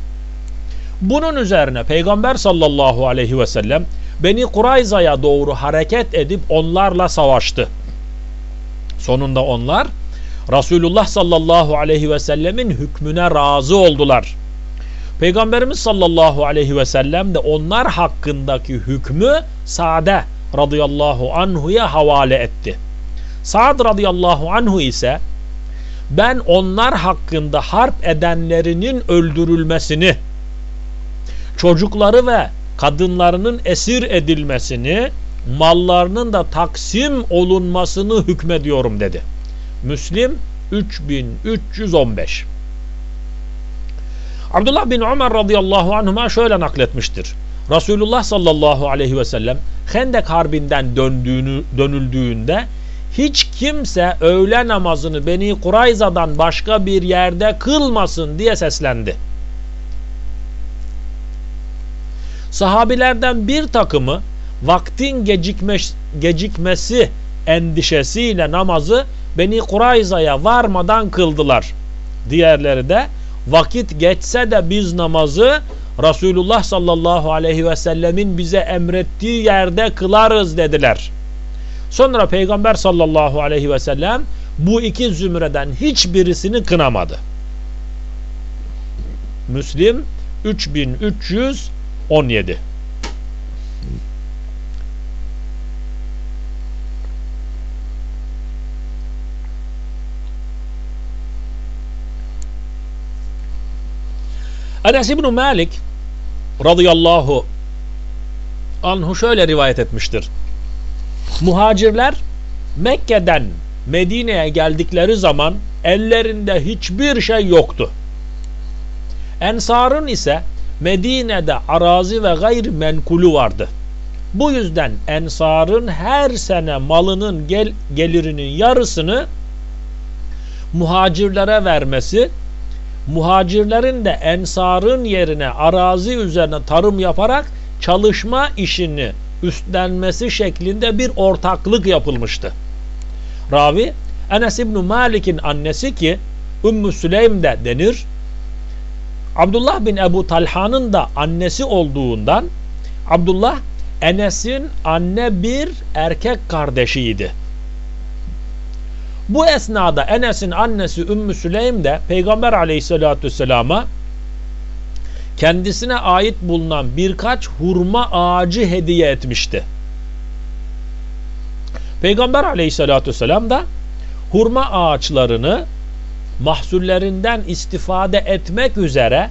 Speaker 1: Bunun üzerine Peygamber sallallahu aleyhi ve sellem Beni Kurayza'ya doğru hareket edip onlarla savaştı. Sonunda onlar Resulullah sallallahu aleyhi ve sellemin hükmüne razı oldular. Peygamberimiz sallallahu aleyhi ve sellem de onlar hakkındaki hükmü Sa'de radıyallahu anhu'ya havale etti. Sa'd radıyallahu anhu ise ben onlar hakkında harp edenlerinin öldürülmesini, çocukları ve kadınlarının esir edilmesini, mallarının da taksim olunmasını hükmediyorum dedi. Müslim 3315 Abdullah bin Ömer radıyallahu anhuma şöyle nakletmiştir. Resulullah sallallahu aleyhi ve sellem Hendek Harbi'nden döndüğünü, dönüldüğünde hiç kimse öğle namazını Beni Kurayza'dan başka bir yerde kılmasın diye seslendi. Sahabilerden bir takımı vaktin gecikmesi, gecikmesi endişesiyle namazı Beni Kurayza'ya varmadan kıldılar. Diğerleri de vakit geçse de biz namazı Resulullah sallallahu aleyhi ve sellemin bize emrettiği yerde kılarız dediler. Sonra Peygamber sallallahu aleyhi ve sellem bu iki zümreden hiçbirisini kınamadı. Müslim 3317 Enes İbni Malik radıyallahu anhu şöyle rivayet etmiştir. Muhacirler Mekke'den Medine'ye geldikleri zaman ellerinde hiçbir şey yoktu. Ensar'ın ise Medine'de arazi ve gayr menkulu vardı. Bu yüzden ensarın her sene malının gel gelirinin yarısını muhacirlere vermesi, muhacirlerin de ensarın yerine arazi üzerine tarım yaparak çalışma işini üstlenmesi şeklinde bir ortaklık yapılmıştı. Ravi Enes İbni Malik'in annesi ki Ümmü Süleym de denir. Abdullah bin Ebu Talha'nın da annesi olduğundan Abdullah Enes'in anne bir erkek kardeşiydi. Bu esnada Enes'in annesi Ümmü Süleym de Peygamber aleyhissalatü vesselama kendisine ait bulunan birkaç hurma ağacı hediye etmişti. Peygamber aleyhissalatü vesselam da hurma ağaçlarını mahsullerinden istifade etmek üzere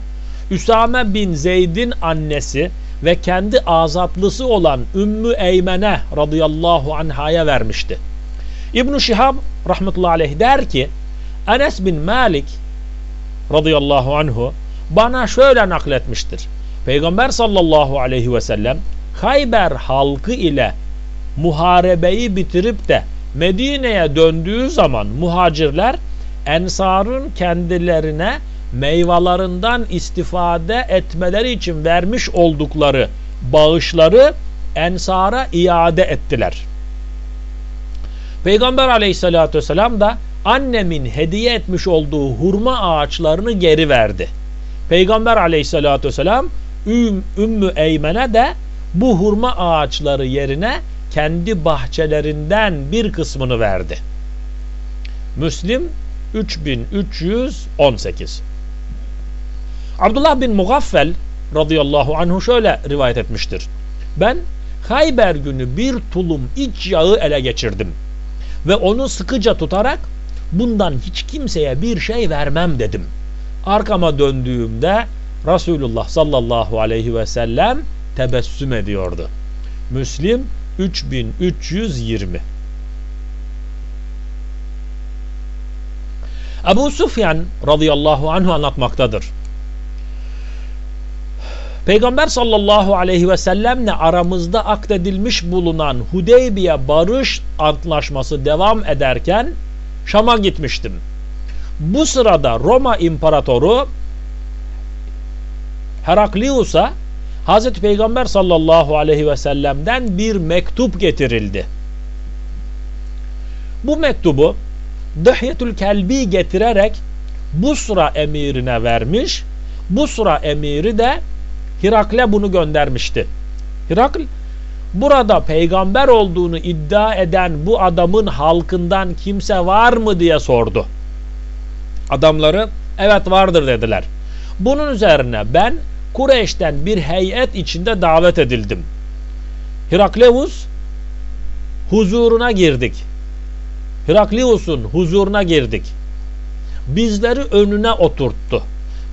Speaker 1: Üsame bin Zeyd'in annesi ve kendi azatlısı olan Ümmü Eymen'e radıyallahu anhaya vermişti. İbn Şihab rahmetullahi aleyh der ki Enes bin Malik radıyallahu anhu bana şöyle nakletmiştir. Peygamber sallallahu aleyhi ve sellem Hayber halkı ile muharebeyi bitirip de Medine'ye döndüğü zaman muhacirler ensarın kendilerine meyvelerinden istifade etmeleri için vermiş oldukları bağışları ensara iade ettiler. Peygamber aleyhissalatü vesselam da annemin hediye etmiş olduğu hurma ağaçlarını geri verdi. Peygamber aleyhissalatü vesselam Ümmü Eymen'e de bu hurma ağaçları yerine kendi bahçelerinden bir kısmını verdi. Müslim 3318 Abdullah bin Mugaffel radıyallahu anhu şöyle rivayet etmiştir. Ben Hayber günü bir tulum iç yağı ele geçirdim ve onu sıkıca tutarak bundan hiç kimseye bir şey vermem dedim. Arkama döndüğümde Resulullah sallallahu aleyhi ve sellem tebessüm ediyordu. Müslim 3320 Ebu Sufyan radıyallahu anhu anlatmaktadır. Peygamber sallallahu aleyhi ve sellemle aramızda akdedilmiş bulunan Hudeybiye barış antlaşması devam ederken Şam'a gitmiştim. Bu sırada Roma İmparatoru Heraklius'a Hazreti Peygamber sallallahu aleyhi ve sellem'den bir mektup getirildi. Bu mektubu Dıhyetül Kelbi getirerek Busra emirine vermiş. Busra emiri de Hirakle bunu göndermişti. Hirakl burada peygamber olduğunu iddia eden bu adamın halkından kimse var mı diye sordu. Adamları evet vardır dediler. Bunun üzerine ben Kureyş'ten bir heyet içinde davet edildim. Hirakleus huzuruna girdik. Hiraklius'un huzuruna girdik. Bizleri önüne oturttu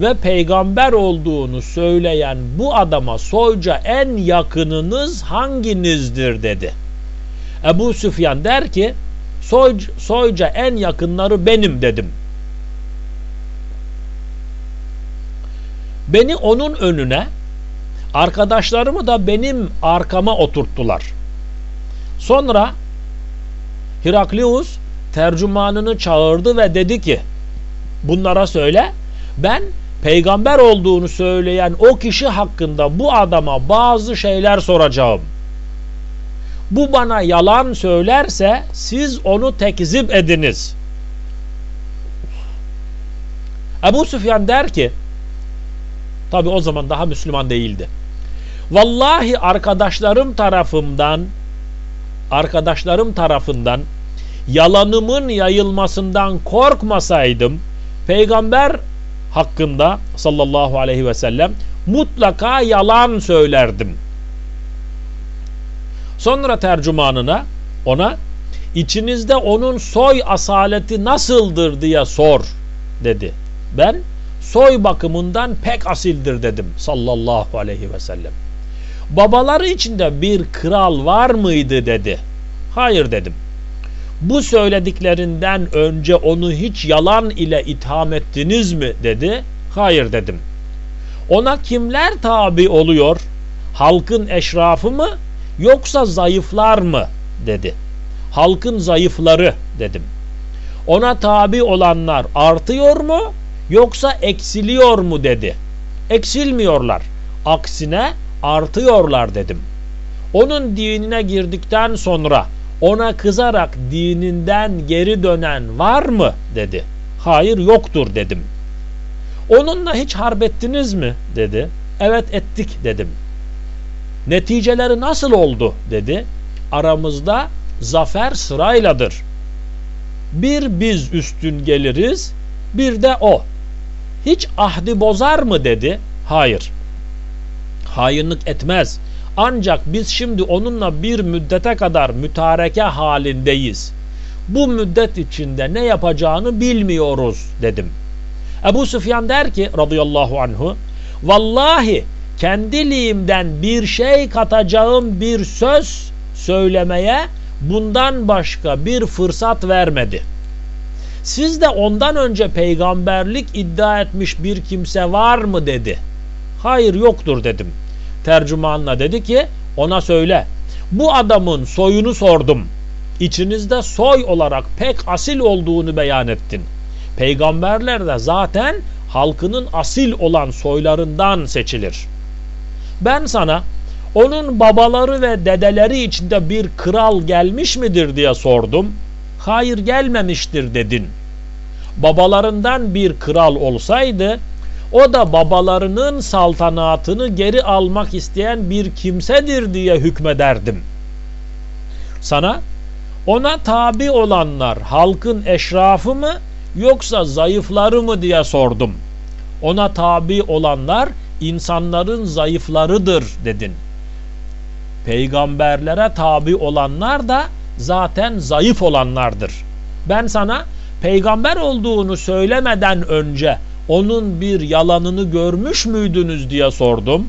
Speaker 1: ve peygamber olduğunu söyleyen bu adama soyca en yakınınız hanginizdir dedi. Ebu Süfyan der ki soy, soyca en yakınları benim dedim. Beni onun önüne arkadaşlarımı da benim arkama oturttular. Sonra Hiraklius tercümanını çağırdı ve dedi ki bunlara söyle ben peygamber olduğunu söyleyen o kişi hakkında bu adama bazı şeyler soracağım. Bu bana yalan söylerse siz onu tekzip ediniz. Ebu Süfyan der ki tabi o zaman daha Müslüman değildi. Vallahi arkadaşlarım tarafından arkadaşlarım tarafından yalanımın yayılmasından korkmasaydım peygamber hakkında sallallahu aleyhi ve sellem mutlaka yalan söylerdim. Sonra tercümanına ona içinizde onun soy asaleti nasıldır diye sor dedi. Ben soy bakımından pek asildir dedim sallallahu aleyhi ve sellem. Babaları içinde bir kral var mıydı dedi. Hayır dedim bu söylediklerinden önce onu hiç yalan ile itham ettiniz mi dedi. Hayır dedim. Ona kimler tabi oluyor? Halkın eşrafı mı yoksa zayıflar mı? dedi. Halkın zayıfları dedim. Ona tabi olanlar artıyor mu yoksa eksiliyor mu dedi. Eksilmiyorlar. Aksine artıyorlar dedim. Onun dinine girdikten sonra ona kızarak dininden geri dönen var mı dedi. Hayır yoktur dedim. Onunla hiç harp ettiniz mi dedi. Evet ettik dedim. Neticeleri nasıl oldu dedi. Aramızda zafer sırayladır. Bir biz üstün geliriz, bir de o. Hiç ahdi bozar mı dedi. Hayır. Hainlik etmez. Ancak biz şimdi onunla bir müddete kadar mütareke halindeyiz. Bu müddet içinde ne yapacağını bilmiyoruz dedim. Ebu Süfyan der ki radıyallahu anhu Vallahi kendiliğimden bir şey katacağım bir söz söylemeye bundan başka bir fırsat vermedi. Siz de ondan önce peygamberlik iddia etmiş bir kimse var mı dedi. Hayır yoktur dedim. Tercümanla dedi ki ona söyle. Bu adamın soyunu sordum. İçinizde soy olarak pek asil olduğunu beyan ettin. Peygamberler de zaten halkının asil olan soylarından seçilir. Ben sana onun babaları ve dedeleri içinde bir kral gelmiş midir diye sordum. Hayır gelmemiştir dedin. Babalarından bir kral olsaydı o da babalarının saltanatını geri almak isteyen bir kimsedir diye hükmederdim. Sana ona tabi olanlar halkın eşrafı mı yoksa zayıfları mı diye sordum. Ona tabi olanlar insanların zayıflarıdır dedin. Peygamberlere tabi olanlar da zaten zayıf olanlardır. Ben sana peygamber olduğunu söylemeden önce onun bir yalanını görmüş müydünüz diye sordum.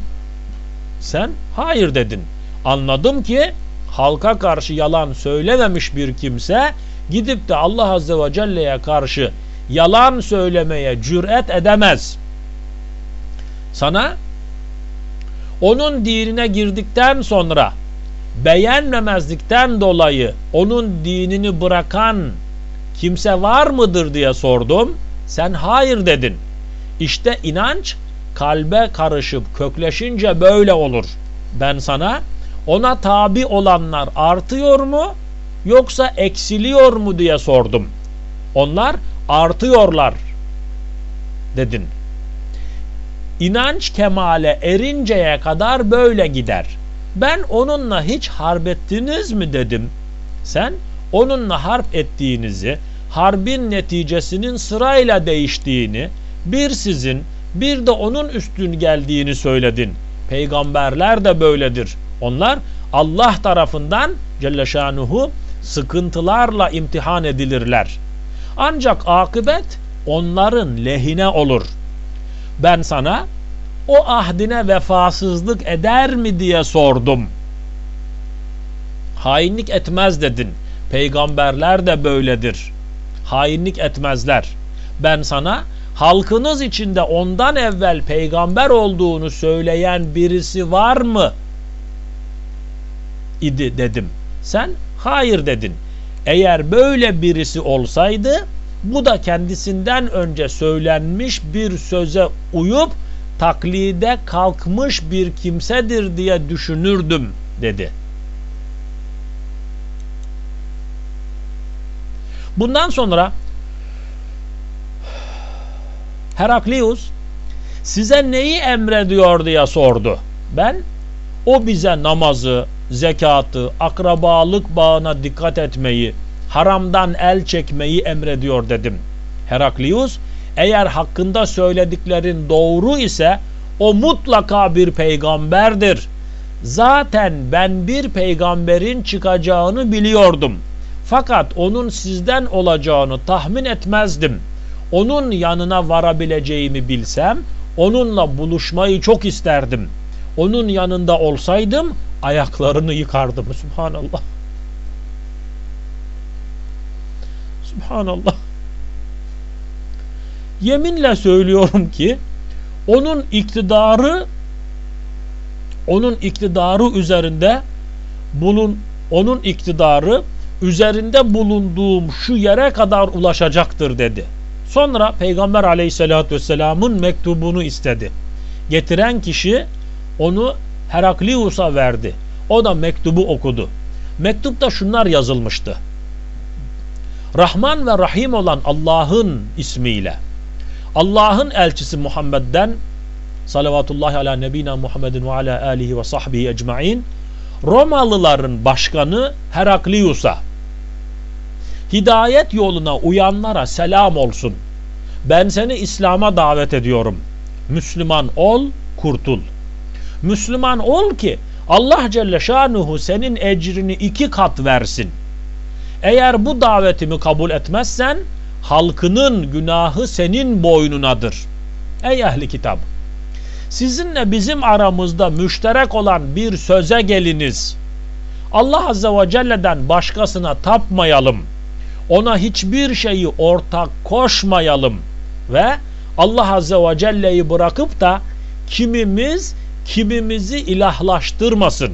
Speaker 1: Sen hayır dedin. Anladım ki halka karşı yalan söylememiş bir kimse gidip de Allah Azze ve Celle'ye karşı yalan söylemeye cüret edemez. Sana onun dinine girdikten sonra beğenmemezlikten dolayı onun dinini bırakan kimse var mıdır diye sordum. Sen hayır dedin. İşte inanç kalbe karışıp kökleşince böyle olur. Ben sana ona tabi olanlar artıyor mu yoksa eksiliyor mu diye sordum. Onlar artıyorlar dedin. İnanç kemale erinceye kadar böyle gider. Ben onunla hiç harp ettiniz mi dedim. Sen onunla harp ettiğinizi, harbin neticesinin sırayla değiştiğini, bir sizin bir de onun üstün geldiğini söyledin. Peygamberler de böyledir. Onlar Allah tarafından Celle Şanuhu sıkıntılarla imtihan edilirler. Ancak akıbet onların lehine olur. Ben sana o ahdine vefasızlık eder mi diye sordum. Hainlik etmez dedin. Peygamberler de böyledir. Hainlik etmezler. Ben sana halkınız içinde ondan evvel peygamber olduğunu söyleyen birisi var mı? idi dedim. Sen hayır dedin. Eğer böyle birisi olsaydı bu da kendisinden önce söylenmiş bir söze uyup taklide kalkmış bir kimsedir diye düşünürdüm dedi. Bundan sonra Heraklius size neyi emrediyor diye sordu. Ben o bize namazı, zekatı, akrabalık bağına dikkat etmeyi, haramdan el çekmeyi emrediyor dedim. Heraklius eğer hakkında söylediklerin doğru ise o mutlaka bir peygamberdir. Zaten ben bir peygamberin çıkacağını biliyordum. Fakat onun sizden olacağını tahmin etmezdim. Onun yanına varabileceğimi bilsem onunla buluşmayı çok isterdim. Onun yanında olsaydım ayaklarını yıkardım. Subhanallah. Subhanallah. Yeminle söylüyorum ki onun iktidarı onun iktidarı üzerinde bulun onun iktidarı üzerinde bulunduğum şu yere kadar ulaşacaktır dedi. Sonra Peygamber aleyhissalatü vesselamın mektubunu istedi. Getiren kişi onu Heraklius'a verdi. O da mektubu okudu. Mektupta şunlar yazılmıştı. Rahman ve Rahim olan Allah'ın ismiyle Allah'ın elçisi Muhammed'den salavatullahi ala nebina Muhammedin ve ala alihi ve sahbihi ecmain Romalıların başkanı Heraklius'a hidayet yoluna uyanlara selam olsun. Ben seni İslam'a davet ediyorum. Müslüman ol, kurtul. Müslüman ol ki Allah Celle Şanuhu senin ecrini iki kat versin. Eğer bu davetimi kabul etmezsen halkının günahı senin boynunadır. Ey ehli kitap! Sizinle bizim aramızda müşterek olan bir söze geliniz. Allah Azze ve Celle'den başkasına tapmayalım. Ona hiçbir şeyi ortak koşmayalım. Ve Allah Azze ve Celle'yi bırakıp da kimimiz kimimizi ilahlaştırmasın.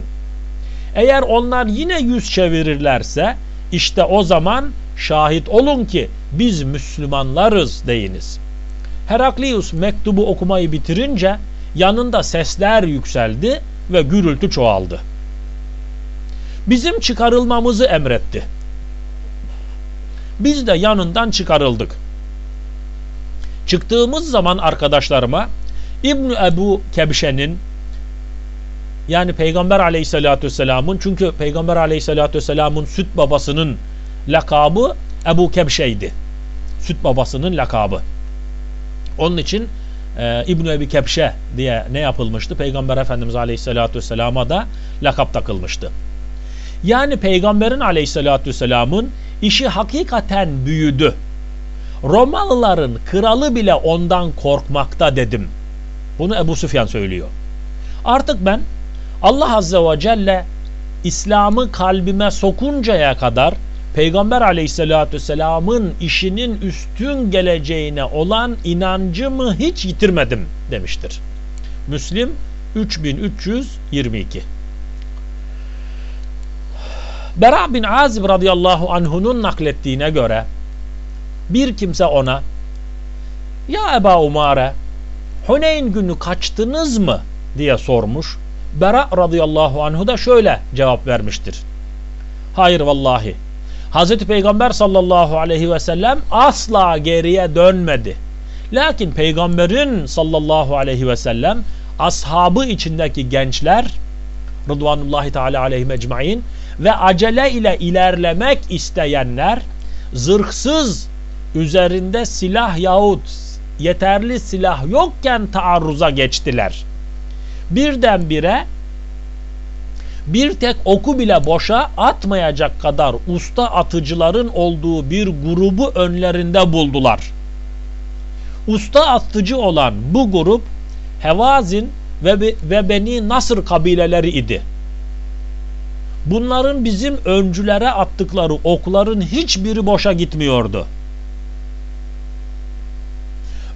Speaker 1: Eğer onlar yine yüz çevirirlerse işte o zaman şahit olun ki biz Müslümanlarız deyiniz. Heraklius mektubu okumayı bitirince yanında sesler yükseldi ve gürültü çoğaldı. Bizim çıkarılmamızı emretti. Biz de yanından çıkarıldık. Çıktığımız zaman arkadaşlarıma İbn Ebu Kebşe'nin yani Peygamber aleyhissalatü vesselamın çünkü Peygamber aleyhissalatü vesselamın süt babasının lakabı Ebu Kebşe'ydi. Süt babasının lakabı. Onun için e, İbn-i Kebşe diye ne yapılmıştı? Peygamber Efendimiz Aleyhisselatü Vesselam'a da lakap takılmıştı. Yani Peygamberin Aleyhisselatü Vesselam'ın işi hakikaten büyüdü. Romalıların kralı bile ondan korkmakta dedim. Bunu Ebu Süfyan söylüyor. Artık ben Allah Azze ve Celle İslam'ı kalbime sokuncaya kadar Peygamber aleyhissalatü vesselamın işinin üstün geleceğine olan inancımı hiç yitirmedim demiştir. Müslim 3322 Bera bin Azib radıyallahu anhunun naklettiğine göre bir kimse ona Ya Eba Umare Huneyn günü kaçtınız mı diye sormuş. Bera radıyallahu anhu da şöyle cevap vermiştir. Hayır vallahi Hazreti Peygamber sallallahu aleyhi ve sellem asla geriye dönmedi. Lakin Peygamberin sallallahu aleyhi ve sellem ashabı içindeki gençler Rıdvanullahi Teala aleyhi mecmain ve acele ile ilerlemek isteyenler zırhsız üzerinde silah yahut yeterli silah yokken taarruza geçtiler. Birdenbire bir tek oku bile boşa atmayacak kadar usta atıcıların olduğu bir grubu önlerinde buldular. Usta atıcı olan bu grup Hevazin ve, ve Beni Nasır kabileleri idi. Bunların bizim öncülere attıkları okların hiçbiri boşa gitmiyordu.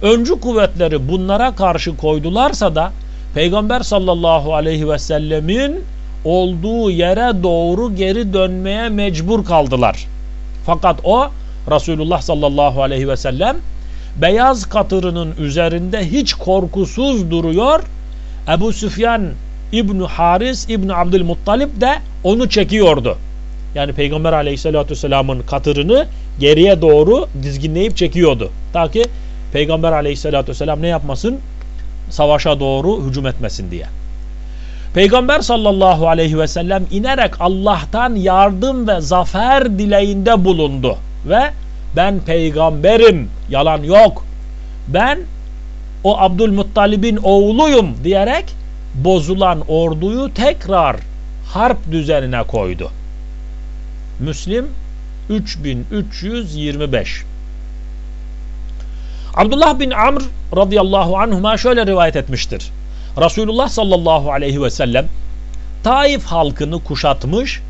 Speaker 1: Öncü kuvvetleri bunlara karşı koydularsa da Peygamber sallallahu aleyhi ve sellemin olduğu yere doğru geri dönmeye mecbur kaldılar. Fakat o Resulullah sallallahu aleyhi ve sellem beyaz katırının üzerinde hiç korkusuz duruyor. Ebu Süfyan İbn Haris İbn Abdülmuttalip de onu çekiyordu. Yani Peygamber aleyhissalatü vesselamın katırını geriye doğru dizginleyip çekiyordu. Ta ki Peygamber aleyhissalatü vesselam ne yapmasın? Savaşa doğru hücum etmesin diye. Peygamber sallallahu aleyhi ve sellem inerek Allah'tan yardım ve zafer dileğinde bulundu. Ve ben peygamberim, yalan yok. Ben o Abdülmuttalib'in oğluyum diyerek bozulan orduyu tekrar harp düzenine koydu. Müslim 3325 Abdullah bin Amr radıyallahu anhuma şöyle rivayet etmiştir. Resulullah sallallahu aleyhi ve sellem Taif halkını kuşatmış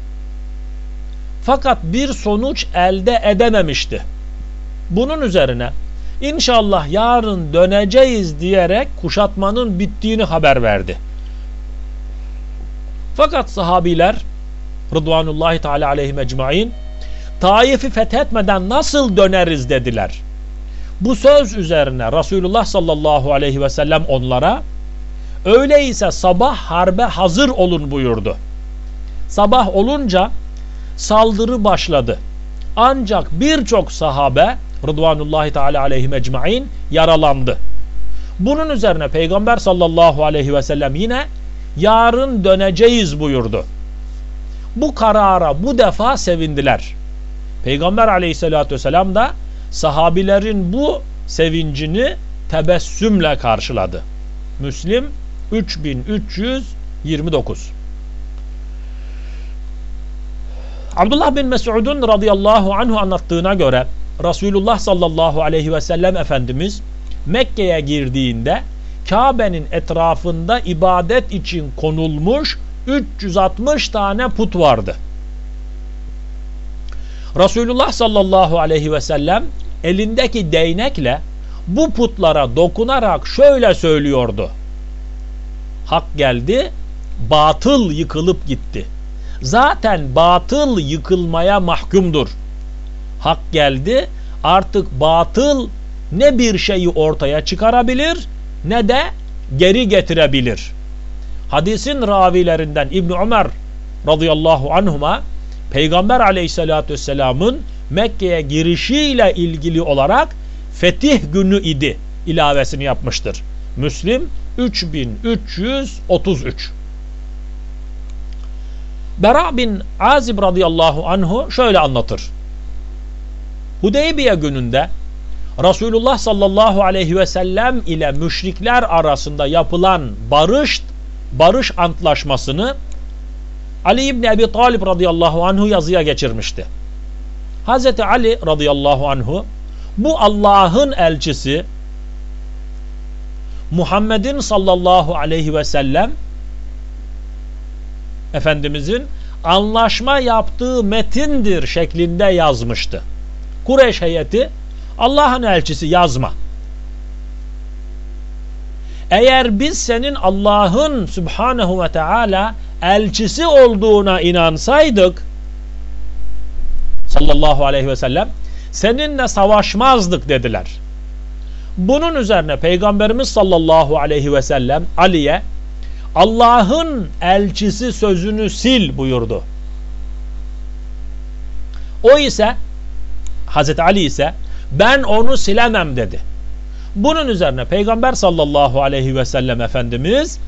Speaker 1: fakat bir sonuç elde edememişti. Bunun üzerine İnşallah yarın döneceğiz diyerek kuşatmanın bittiğini haber verdi. Fakat sahabiler Rıdvanullahi Teala aleyhim ecmain Taif'i fethetmeden nasıl döneriz dediler. Bu söz üzerine Resulullah sallallahu aleyhi ve sellem onlara öyleyse sabah harbe hazır olun buyurdu. Sabah olunca saldırı başladı. Ancak birçok sahabe Rıdvanullahi Teala aleyhim ecmain yaralandı. Bunun üzerine Peygamber sallallahu aleyhi ve sellem yine yarın döneceğiz buyurdu. Bu karara bu defa sevindiler. Peygamber aleyhissalatü vesselam da sahabilerin bu sevincini tebessümle karşıladı. Müslim 3329 Abdullah bin Mesud'un radıyallahu anhu anlattığına göre Resulullah sallallahu aleyhi ve sellem Efendimiz Mekke'ye girdiğinde Kabe'nin etrafında ibadet için konulmuş 360 tane put vardı. Resulullah sallallahu aleyhi ve sellem elindeki değnekle bu putlara dokunarak şöyle söylüyordu. Hak geldi, batıl yıkılıp gitti. Zaten batıl yıkılmaya mahkumdur. Hak geldi, artık batıl ne bir şeyi ortaya çıkarabilir ne de geri getirebilir. Hadisin ravilerinden İbn Ömer radıyallahu anhuma Peygamber aleyhissalatü vesselamın Mekke'ye girişiyle ilgili olarak fetih günü idi ilavesini yapmıştır. Müslim 3333 Bera bin Azib radıyallahu anhu şöyle anlatır. Hudeybiye gününde Resulullah sallallahu aleyhi ve sellem ile müşrikler arasında yapılan barış barış antlaşmasını Ali İbni Ebi Talib radıyallahu anhu yazıya geçirmişti. Hazreti Ali radıyallahu anhu bu Allah'ın elçisi Muhammed'in sallallahu aleyhi ve sellem Efendimizin anlaşma yaptığı metindir şeklinde yazmıştı. Kureyş heyeti Allah'ın elçisi yazma. Eğer biz senin Allah'ın Subhanahu ve Teala elçisi olduğuna inansaydık sallallahu aleyhi ve sellem seninle savaşmazdık dediler. Bunun üzerine Peygamberimiz sallallahu aleyhi ve sellem Ali'ye Allah'ın elçisi sözünü sil buyurdu. O ise Hazreti Ali ise ben onu silemem dedi. Bunun üzerine Peygamber sallallahu aleyhi ve sellem Efendimiz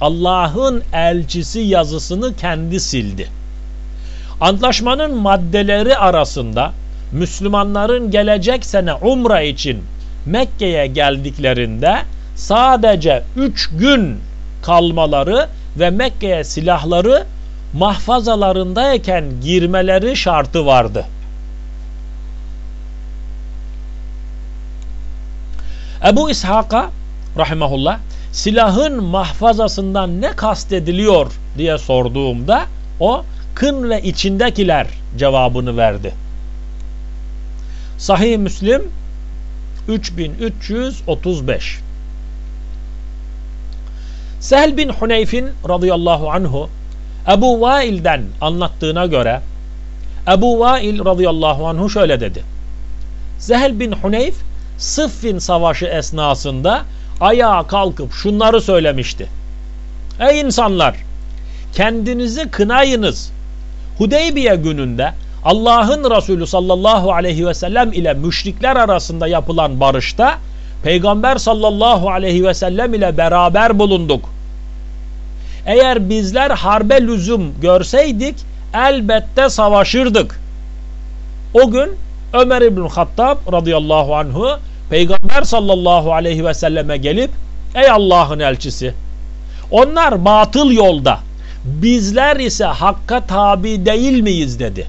Speaker 1: Allah'ın elçisi yazısını kendi sildi. Antlaşmanın maddeleri arasında Müslümanların gelecek sene umre için Mekke'ye geldiklerinde sadece üç gün kalmaları ve Mekke'ye silahları mahfazalarındayken girmeleri şartı vardı. Ebu İshak'a rahimahullah silahın mahfazasından ne kastediliyor diye sorduğumda o kın ve içindekiler cevabını verdi. Sahih Müslim 3335 Sehl bin Huneyf'in radıyallahu anhu Ebu Vail'den anlattığına göre Ebu Vail radıyallahu anhu şöyle dedi. Zehl bin Huneyf Sıffin savaşı esnasında ayağa kalkıp şunları söylemişti. Ey insanlar! Kendinizi kınayınız. Hudeybiye gününde Allah'ın Resulü sallallahu aleyhi ve sellem ile müşrikler arasında yapılan barışta Peygamber sallallahu aleyhi ve sellem ile beraber bulunduk. Eğer bizler harbe lüzum görseydik elbette savaşırdık. O gün Ömer İbn Hattab radıyallahu anhu Peygamber sallallahu aleyhi ve selleme gelip ey Allah'ın elçisi onlar batıl yolda bizler ise hakka tabi değil miyiz dedi.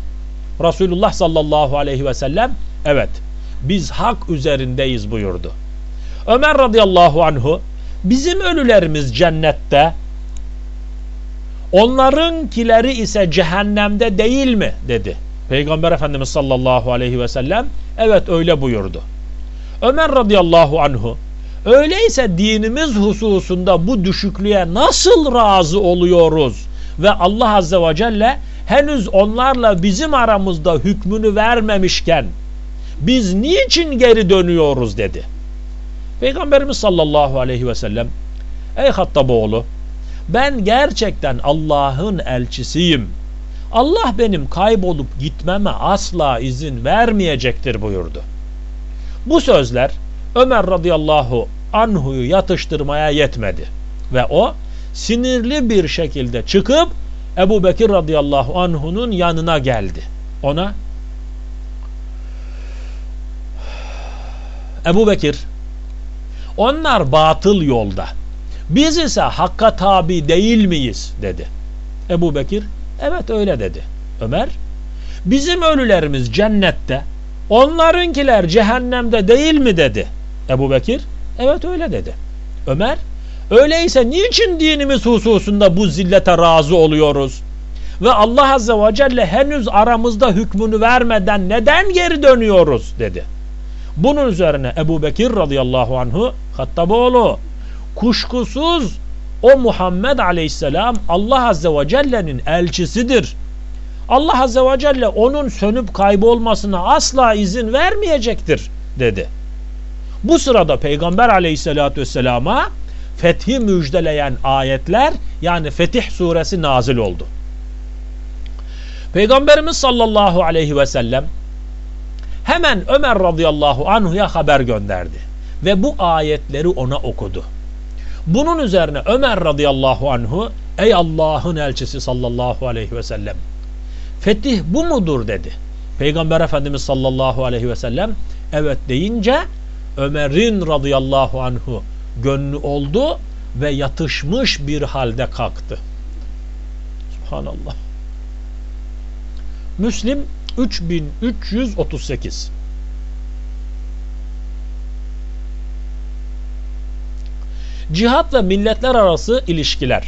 Speaker 1: Resulullah sallallahu aleyhi ve sellem evet biz hak üzerindeyiz buyurdu. Ömer radıyallahu anhu bizim ölülerimiz cennette onlarınkileri ise cehennemde değil mi dedi. Peygamber Efendimiz sallallahu aleyhi ve sellem evet öyle buyurdu. Ömer radıyallahu anhu öyleyse dinimiz hususunda bu düşüklüğe nasıl razı oluyoruz ve Allah azze ve celle henüz onlarla bizim aramızda hükmünü vermemişken biz niçin geri dönüyoruz dedi. Peygamberimiz sallallahu aleyhi ve sellem ey Hattaboğlu ben gerçekten Allah'ın elçisiyim. Allah benim kaybolup gitmeme asla izin vermeyecektir buyurdu. Bu sözler Ömer radıyallahu anhu'yu yatıştırmaya yetmedi. Ve o sinirli bir şekilde çıkıp Ebu Bekir radıyallahu anhu'nun yanına geldi. Ona Ebu Bekir onlar batıl yolda. Biz ise hakka tabi değil miyiz dedi. Ebu Bekir evet öyle dedi. Ömer bizim ölülerimiz cennette onlarınkiler cehennemde değil mi dedi. Ebu Bekir evet öyle dedi. Ömer öyleyse niçin dinimiz hususunda bu zillete razı oluyoruz? Ve Allah Azze ve Celle henüz aramızda hükmünü vermeden neden geri dönüyoruz dedi. Bunun üzerine Ebu Bekir radıyallahu anhu Hattaboğlu kuşkusuz o Muhammed aleyhisselam Allah azze ve celle'nin elçisidir. Allah azze ve celle onun sönüp kaybolmasına asla izin vermeyecektir dedi. Bu sırada Peygamber aleyhissalatü vesselama fethi müjdeleyen ayetler yani Fetih suresi nazil oldu. Peygamberimiz sallallahu aleyhi ve sellem hemen Ömer radıyallahu anhu'ya haber gönderdi ve bu ayetleri ona okudu. Bunun üzerine Ömer radıyallahu anhu ey Allah'ın elçisi sallallahu aleyhi ve sellem fetih bu mudur dedi. Peygamber Efendimiz sallallahu aleyhi ve sellem evet deyince Ömer'in radıyallahu anhu gönlü oldu ve yatışmış bir halde kalktı. Subhanallah. Müslim 3338 Cihat ve milletler arası ilişkiler.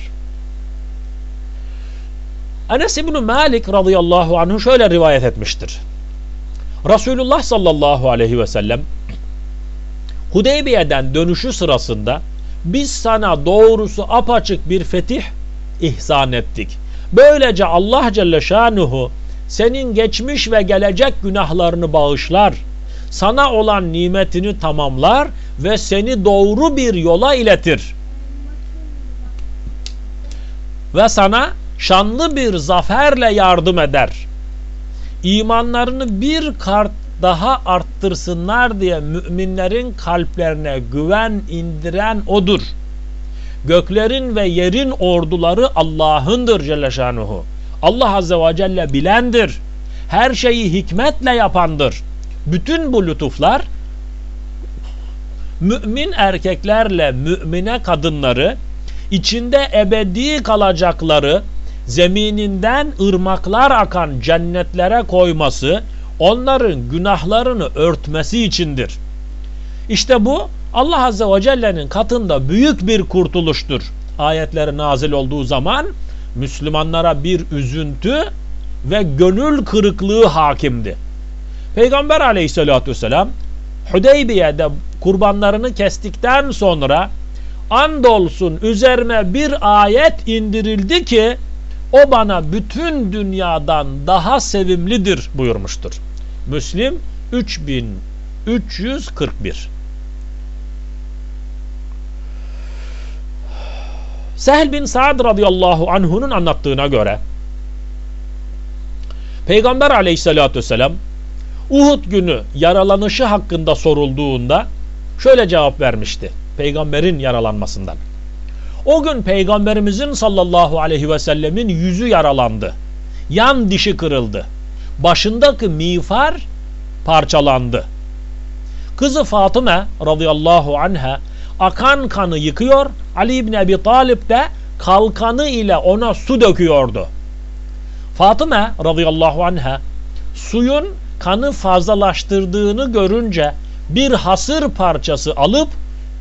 Speaker 1: Enes İbni Malik radıyallahu anhu şöyle rivayet etmiştir. Resulullah sallallahu aleyhi ve sellem Hudeybiye'den dönüşü sırasında biz sana doğrusu apaçık bir fetih ihsan ettik. Böylece Allah Celle Şanuhu senin geçmiş ve gelecek günahlarını bağışlar, sana olan nimetini tamamlar ve seni doğru bir yola iletir. Ve sana şanlı bir zaferle yardım eder. İmanlarını bir kart daha arttırsınlar diye müminlerin kalplerine güven indiren odur. Göklerin ve yerin orduları Allah'ındır Celle Şanuhu. Allah Azze ve Celle bilendir. Her şeyi hikmetle yapandır. Bütün bu lütuflar mümin erkeklerle mümine kadınları içinde ebedi kalacakları zemininden ırmaklar akan cennetlere koyması onların günahlarını örtmesi içindir. İşte bu Allah Azze ve Celle'nin katında büyük bir kurtuluştur. Ayetleri nazil olduğu zaman Müslümanlara bir üzüntü ve gönül kırıklığı hakimdi. Peygamber aleyhissalatü vesselam Hudeybiye'de kurbanlarını kestikten sonra andolsun üzerime bir ayet indirildi ki o bana bütün dünyadan daha sevimlidir buyurmuştur. Müslim 3341 Sehl bin Sa'd radıyallahu anhu'nun anlattığına göre Peygamber aleyhissalatü vesselam Uhud günü yaralanışı hakkında sorulduğunda şöyle cevap vermişti. Peygamberin yaralanmasından. O gün peygamberimizin sallallahu aleyhi ve sellemin yüzü yaralandı. Yan dişi kırıldı. Başındaki miğfar parçalandı. Kızı Fatıma radıyallahu anha akan kanı yıkıyor. Ali İbni Ebi Talip de kalkanı ile ona su döküyordu. Fatıma radıyallahu anha suyun kanı fazlalaştırdığını görünce bir hasır parçası alıp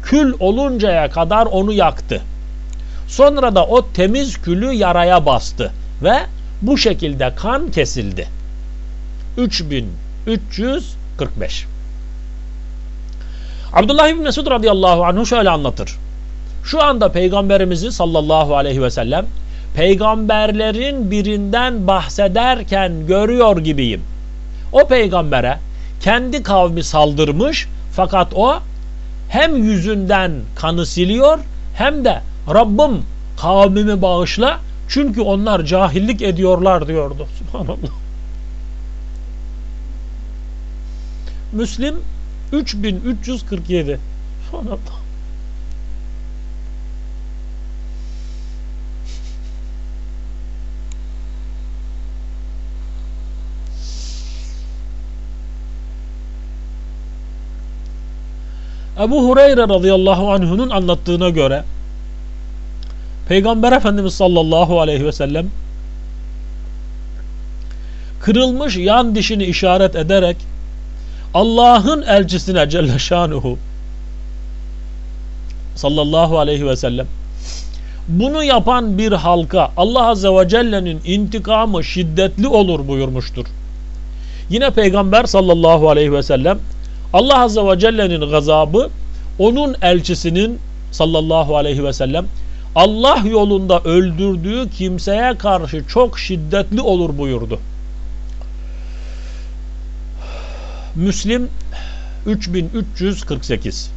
Speaker 1: kül oluncaya kadar onu yaktı. Sonra da o temiz külü yaraya bastı ve bu şekilde kan kesildi. 3345 Abdullah İbni Mesud radıyallahu anhu şöyle anlatır. Şu anda peygamberimizi sallallahu aleyhi ve sellem peygamberlerin birinden bahsederken görüyor gibiyim. O peygambere kendi kavmi saldırmış fakat o hem yüzünden kanı siliyor hem de Rabbim kavmimi bağışla çünkü onlar cahillik ediyorlar diyordu. Subhanallah. Müslim 3347. Subhanallah. Ebu Hureyre radıyallahu anh'unun anlattığına göre Peygamber Efendimiz sallallahu aleyhi ve sellem kırılmış yan dişini işaret ederek Allah'ın elçisine Celle Şanuhu sallallahu aleyhi ve sellem bunu yapan bir halka Allah Azze ve Celle'nin intikamı şiddetli olur buyurmuştur. Yine Peygamber sallallahu aleyhi ve sellem Allah Azze ve Celle'nin gazabı onun elçisinin sallallahu aleyhi ve sellem Allah yolunda öldürdüğü kimseye karşı çok şiddetli olur buyurdu. Müslim 3348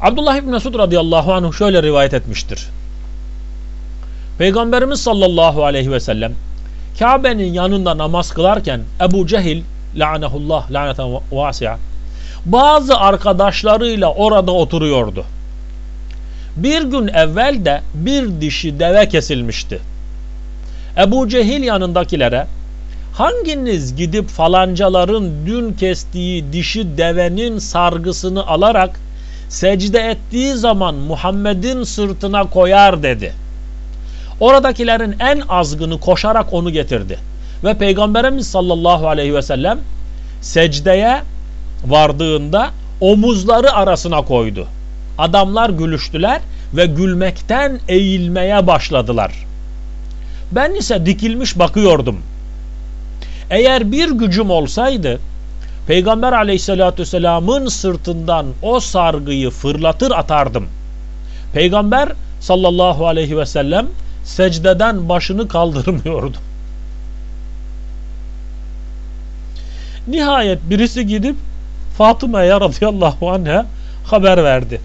Speaker 1: Abdullah İbni Mesud radıyallahu anh şöyle rivayet etmiştir. Peygamberimiz sallallahu aleyhi ve sellem Kabe'nin yanında namaz kılarken Ebu Cehil lanehullah laneten vasi'a bazı arkadaşlarıyla orada oturuyordu. Bir gün evvel de bir dişi deve kesilmişti. Ebu Cehil yanındakilere hanginiz gidip falancaların dün kestiği dişi devenin sargısını alarak secde ettiği zaman Muhammed'in sırtına koyar dedi. Oradakilerin en azgını koşarak onu getirdi. Ve Peygamberimiz sallallahu aleyhi ve sellem secdeye vardığında omuzları arasına koydu. Adamlar gülüştüler ve gülmekten eğilmeye başladılar. Ben ise dikilmiş bakıyordum. Eğer bir gücüm olsaydı Peygamber aleyhissalatü vesselamın sırtından o sargıyı fırlatır atardım. Peygamber sallallahu aleyhi ve sellem secdeden başını kaldırmıyordu. Nihayet birisi gidip Fatıma'ya radıyallahu anh'a haber verdi.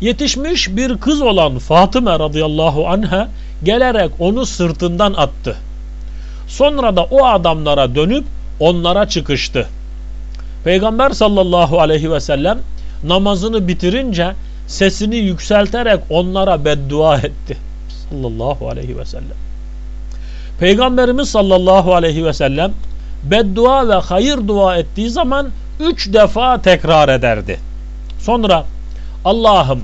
Speaker 1: Yetişmiş bir kız olan Fatıma radıyallahu anh'a gelerek onu sırtından attı. Sonra da o adamlara dönüp onlara çıkıştı. Peygamber sallallahu aleyhi ve sellem namazını bitirince sesini yükselterek onlara beddua etti. Sallallahu aleyhi ve sellem. Peygamberimiz sallallahu aleyhi ve sellem beddua ve hayır dua ettiği zaman üç defa tekrar ederdi. Sonra Allah'ım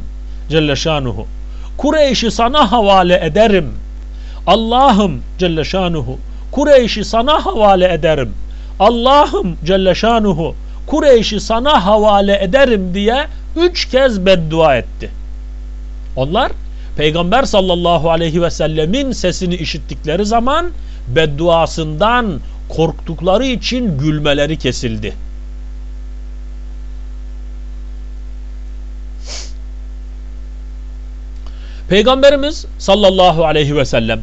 Speaker 1: Celle Şanuhu Kureyş'i sana havale ederim. Allah'ım Celle Şanuhu Kureyş'i sana havale ederim. Allah'ım Celle Şanuhu Kureyş'i sana havale ederim diye üç kez beddua etti. Onlar Peygamber sallallahu aleyhi ve sellemin sesini işittikleri zaman bedduasından korktukları için gülmeleri kesildi. Peygamberimiz sallallahu aleyhi ve sellem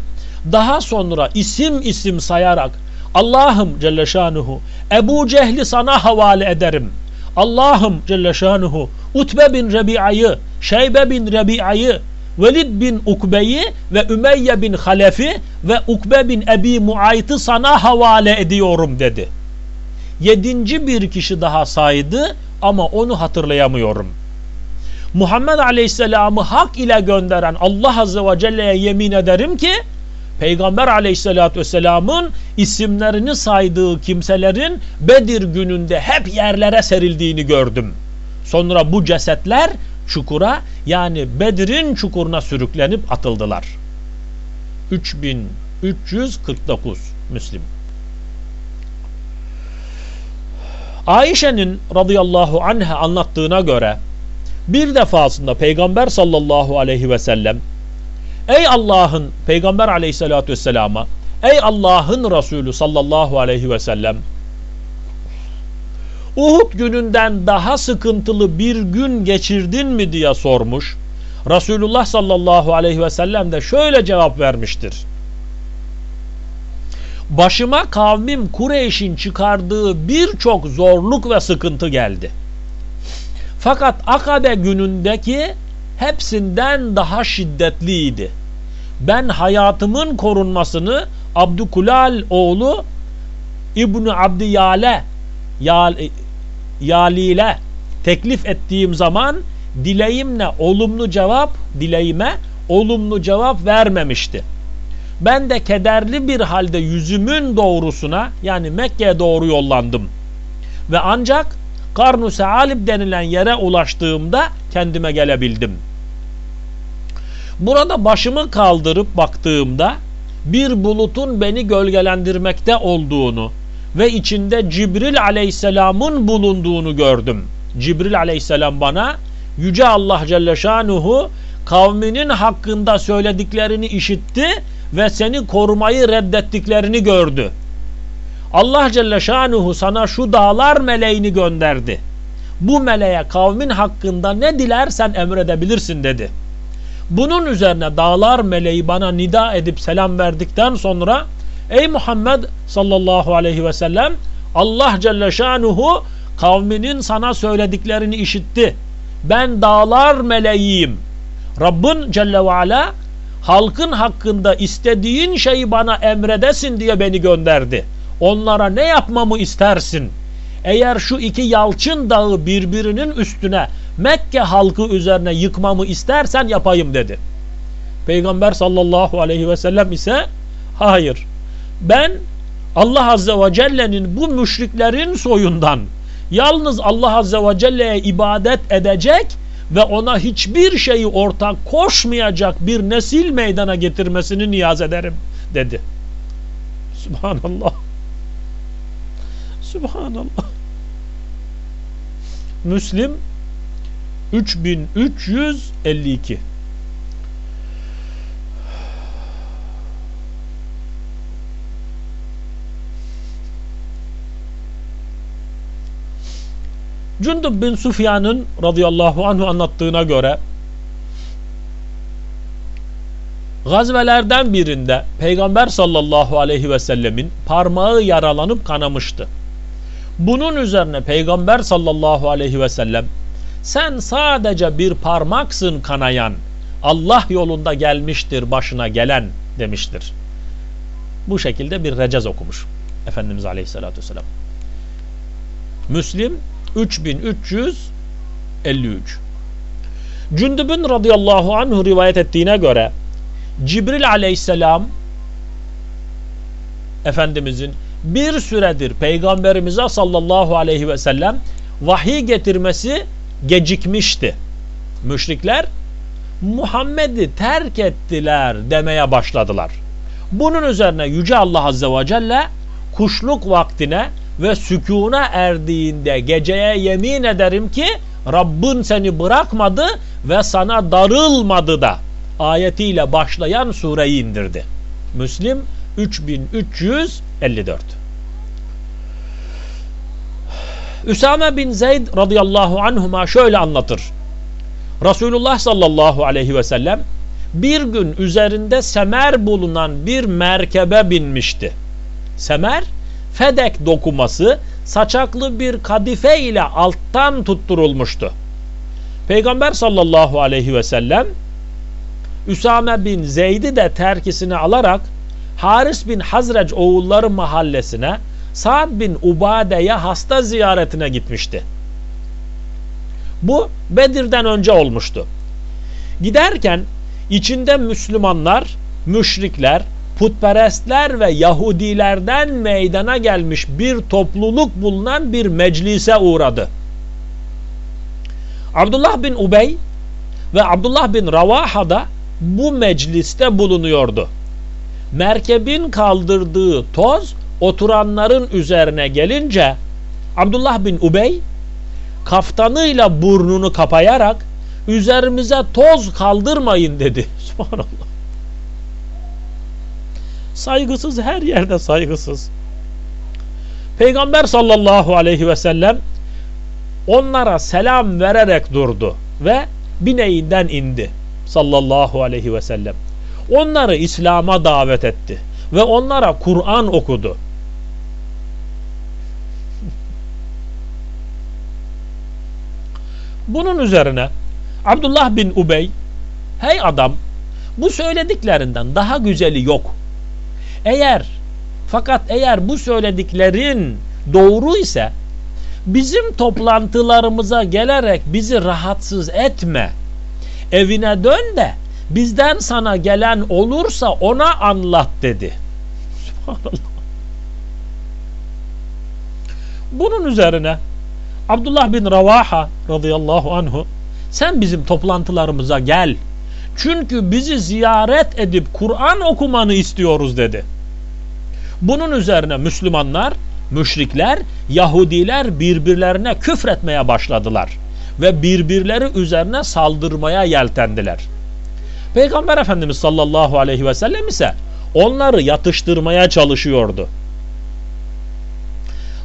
Speaker 1: daha sonra isim isim sayarak Allah'ım Celle Şanuhu Ebu Cehli sana havale ederim. Allah'ım Celle Şanuhu Utbe bin Rebi'ayı, Şeybe bin Rebi'ayı, Velid bin Ukbe'yi ve Ümeyye bin Halef'i ve Ukbe bin Ebi Muayt'ı sana havale ediyorum dedi. Yedinci bir kişi daha saydı ama onu hatırlayamıyorum. Muhammed Aleyhisselam'ı hak ile gönderen Allah Azze ve Celle'ye yemin ederim ki Peygamber aleyhissalatü vesselamın isimlerini saydığı kimselerin Bedir gününde hep yerlere serildiğini gördüm. Sonra bu cesetler çukura yani Bedir'in çukuruna sürüklenip atıldılar. 3349 Müslim. Ayşe'nin radıyallahu anha anlattığına göre bir defasında Peygamber sallallahu aleyhi ve sellem Ey Allah'ın Peygamber aleyhissalatü vesselama Ey Allah'ın Resulü sallallahu aleyhi ve sellem Uhud gününden daha sıkıntılı bir gün geçirdin mi diye sormuş. Resulullah sallallahu aleyhi ve sellem de şöyle cevap vermiştir. Başıma kavmim Kureyş'in çıkardığı birçok zorluk ve sıkıntı geldi. Fakat Akabe günündeki hepsinden daha şiddetliydi. Ben hayatımın korunmasını Abdükulal oğlu İbni Abdiyale Yalile teklif ettiğim zaman dileğimle olumlu cevap dileğime olumlu cevap vermemişti. Ben de kederli bir halde yüzümün doğrusuna yani Mekke'ye doğru yollandım. Ve ancak Karnu Sealib denilen yere ulaştığımda kendime gelebildim. Burada başımı kaldırıp baktığımda bir bulutun beni gölgelendirmekte olduğunu ve içinde Cibril aleyhisselamın bulunduğunu gördüm. Cibril aleyhisselam bana Yüce Allah Celle Şanuhu kavminin hakkında söylediklerini işitti ve seni korumayı reddettiklerini gördü. Allah Celle Şanuhu sana şu dağlar meleğini gönderdi. Bu meleğe kavmin hakkında ne dilersen emredebilirsin dedi. Bunun üzerine dağlar meleği bana nida edip selam verdikten sonra Ey Muhammed sallallahu aleyhi ve sellem Allah Celle Şanuhu kavminin sana söylediklerini işitti. Ben dağlar meleğiyim. Rabbin Celle ve Ala halkın hakkında istediğin şeyi bana emredesin diye beni gönderdi. Onlara ne yapmamı istersin? Eğer şu iki yalçın dağı birbirinin üstüne Mekke halkı üzerine yıkmamı istersen yapayım dedi. Peygamber sallallahu aleyhi ve sellem ise hayır ben Allah Azze ve Celle'nin bu müşriklerin soyundan yalnız Allah Azze ve Celle'ye ibadet edecek ve ona hiçbir şeyi ortak koşmayacak bir nesil meydana getirmesini niyaz ederim dedi. Subhanallah. Subhanallah. Müslim 3352 Cündüb bin Sufyan'ın radıyallahu anhu anlattığına göre gazvelerden birinde Peygamber sallallahu aleyhi ve sellemin parmağı yaralanıp kanamıştı. Bunun üzerine Peygamber sallallahu aleyhi ve sellem sen sadece bir parmaksın kanayan Allah yolunda gelmiştir başına gelen demiştir. Bu şekilde bir recez okumuş Efendimiz aleyhissalatü vesselam. Müslim 3353 Cündüb'ün radıyallahu anhu rivayet ettiğine göre Cibril aleyhisselam Efendimizin bir süredir Peygamberimize sallallahu aleyhi ve sellem vahiy getirmesi gecikmişti. Müşrikler Muhammed'i terk ettiler demeye başladılar. Bunun üzerine Yüce Allah Azze ve Celle kuşluk vaktine ve sükuna erdiğinde geceye yemin ederim ki Rabbin seni bırakmadı ve sana darılmadı da ayetiyle başlayan sureyi indirdi. Müslim 3354 Üsame bin Zeyd radıyallahu anhuma şöyle anlatır. Resulullah sallallahu aleyhi ve sellem bir gün üzerinde semer bulunan bir merkebe binmişti. Semer fedek dokuması saçaklı bir kadife ile alttan tutturulmuştu. Peygamber sallallahu aleyhi ve sellem Üsame bin Zeyd'i de terkisine alarak Haris bin Hazreç oğulları mahallesine Sa'd bin Ubade'ye hasta ziyaretine gitmişti. Bu Bedir'den önce olmuştu. Giderken içinde Müslümanlar, müşrikler, putperestler ve Yahudilerden meydana gelmiş bir topluluk bulunan bir meclise uğradı. Abdullah bin Ubey ve Abdullah bin Ravaha da bu mecliste bulunuyordu. Merkebin kaldırdığı toz oturanların üzerine gelince Abdullah bin Ubey kaftanıyla burnunu kapayarak üzerimize toz kaldırmayın dedi. Subhanallah. Saygısız her yerde saygısız. Peygamber sallallahu aleyhi ve sellem onlara selam vererek durdu ve bineğinden indi sallallahu aleyhi ve sellem. Onları İslam'a davet etti ve onlara Kur'an okudu. Bunun üzerine Abdullah bin Ubey hey adam bu söylediklerinden daha güzeli yok. Eğer fakat eğer bu söylediklerin doğru ise bizim toplantılarımıza gelerek bizi rahatsız etme. Evine dön de bizden sana gelen olursa ona anlat dedi. Bunun üzerine Abdullah bin Ravaha radıyallahu anhu sen bizim toplantılarımıza gel. Çünkü bizi ziyaret edip Kur'an okumanı istiyoruz dedi. Bunun üzerine Müslümanlar, müşrikler, Yahudiler birbirlerine küfretmeye başladılar ve birbirleri üzerine saldırmaya yeltendiler. Peygamber Efendimiz sallallahu aleyhi ve sellem ise onları yatıştırmaya çalışıyordu.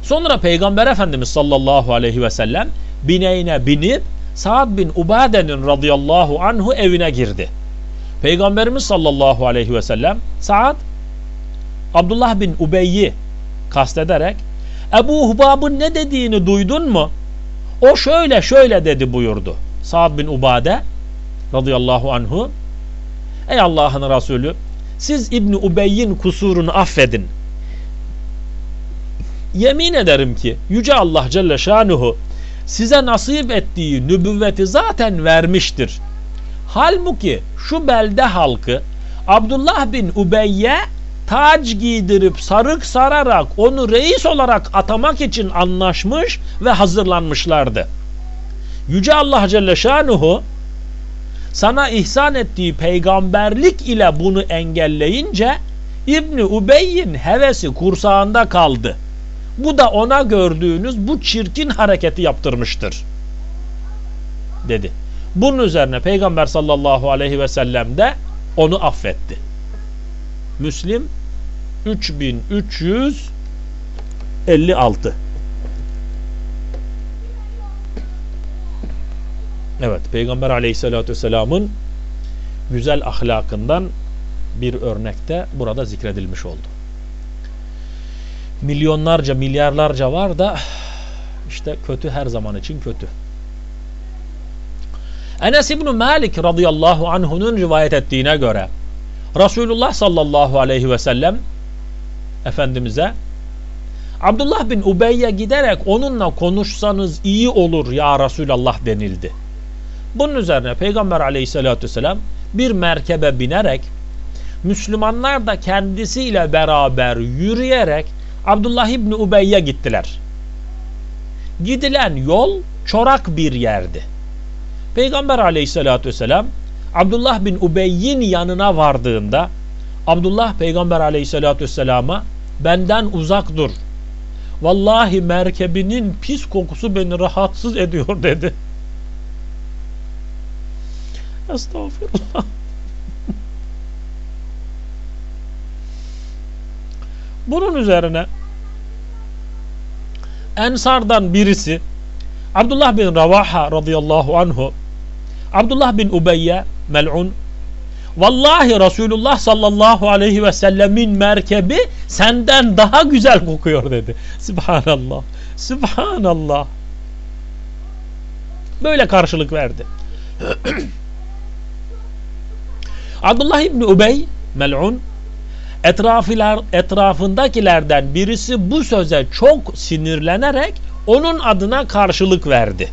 Speaker 1: Sonra Peygamber Efendimiz sallallahu aleyhi ve sellem bineğine binip Sa'd bin Ubade'nin radıyallahu anhu evine girdi. Peygamberimiz sallallahu aleyhi ve sellem Sa'd Abdullah bin Ubey'i kastederek Ebu Hubab'ın ne dediğini duydun mu? O şöyle şöyle dedi buyurdu. Sa'd bin Ubade radıyallahu anhu Ey Allah'ın Resulü siz İbni Ubey'in kusurunu affedin. Yemin ederim ki Yüce Allah Celle Şanuhu size nasip ettiği nübüvveti zaten vermiştir. Halbuki şu belde halkı Abdullah bin Ubeyye tac giydirip sarık sararak onu reis olarak atamak için anlaşmış ve hazırlanmışlardı. Yüce Allah Celle Şanuhu sana ihsan ettiği peygamberlik ile bunu engelleyince İbni Ubey'in hevesi kursağında kaldı. Bu da ona gördüğünüz bu çirkin hareketi yaptırmıştır. Dedi. Bunun üzerine Peygamber sallallahu aleyhi ve sellem de onu affetti. Müslim 3356 Evet, Peygamber aleyhissalatü vesselamın güzel ahlakından bir örnekte burada zikredilmiş oldu. Milyonlarca, milyarlarca var da işte kötü her zaman için kötü. Enes İbni Malik radıyallahu anh'unun rivayet ettiğine göre Resulullah sallallahu aleyhi ve sellem Efendimiz'e Abdullah bin Ubey'e giderek onunla konuşsanız iyi olur ya Resulallah denildi. Bunun üzerine Peygamber aleyhissalatü vesselam bir merkebe binerek Müslümanlar da kendisiyle beraber yürüyerek Abdullah İbni Ubey'e gittiler. Gidilen yol çorak bir yerdi. Peygamber aleyhissalatü vesselam Abdullah bin Ubey'in yanına vardığında Abdullah Peygamber aleyhissalatü vesselama benden uzak dur. Vallahi merkebinin pis kokusu beni rahatsız ediyor dedi. Estağfurullah. Bunun üzerine Ensardan birisi Abdullah bin Ravaha radıyallahu anhu Abdullah bin Ubeyye mel'un Vallahi Resulullah sallallahu aleyhi ve sellemin merkebi senden daha güzel kokuyor dedi. Subhanallah. Subhanallah. Böyle karşılık verdi. Abdullah İbni Ubey mel'un etrafiler, etrafındakilerden birisi bu söze çok sinirlenerek onun adına karşılık verdi.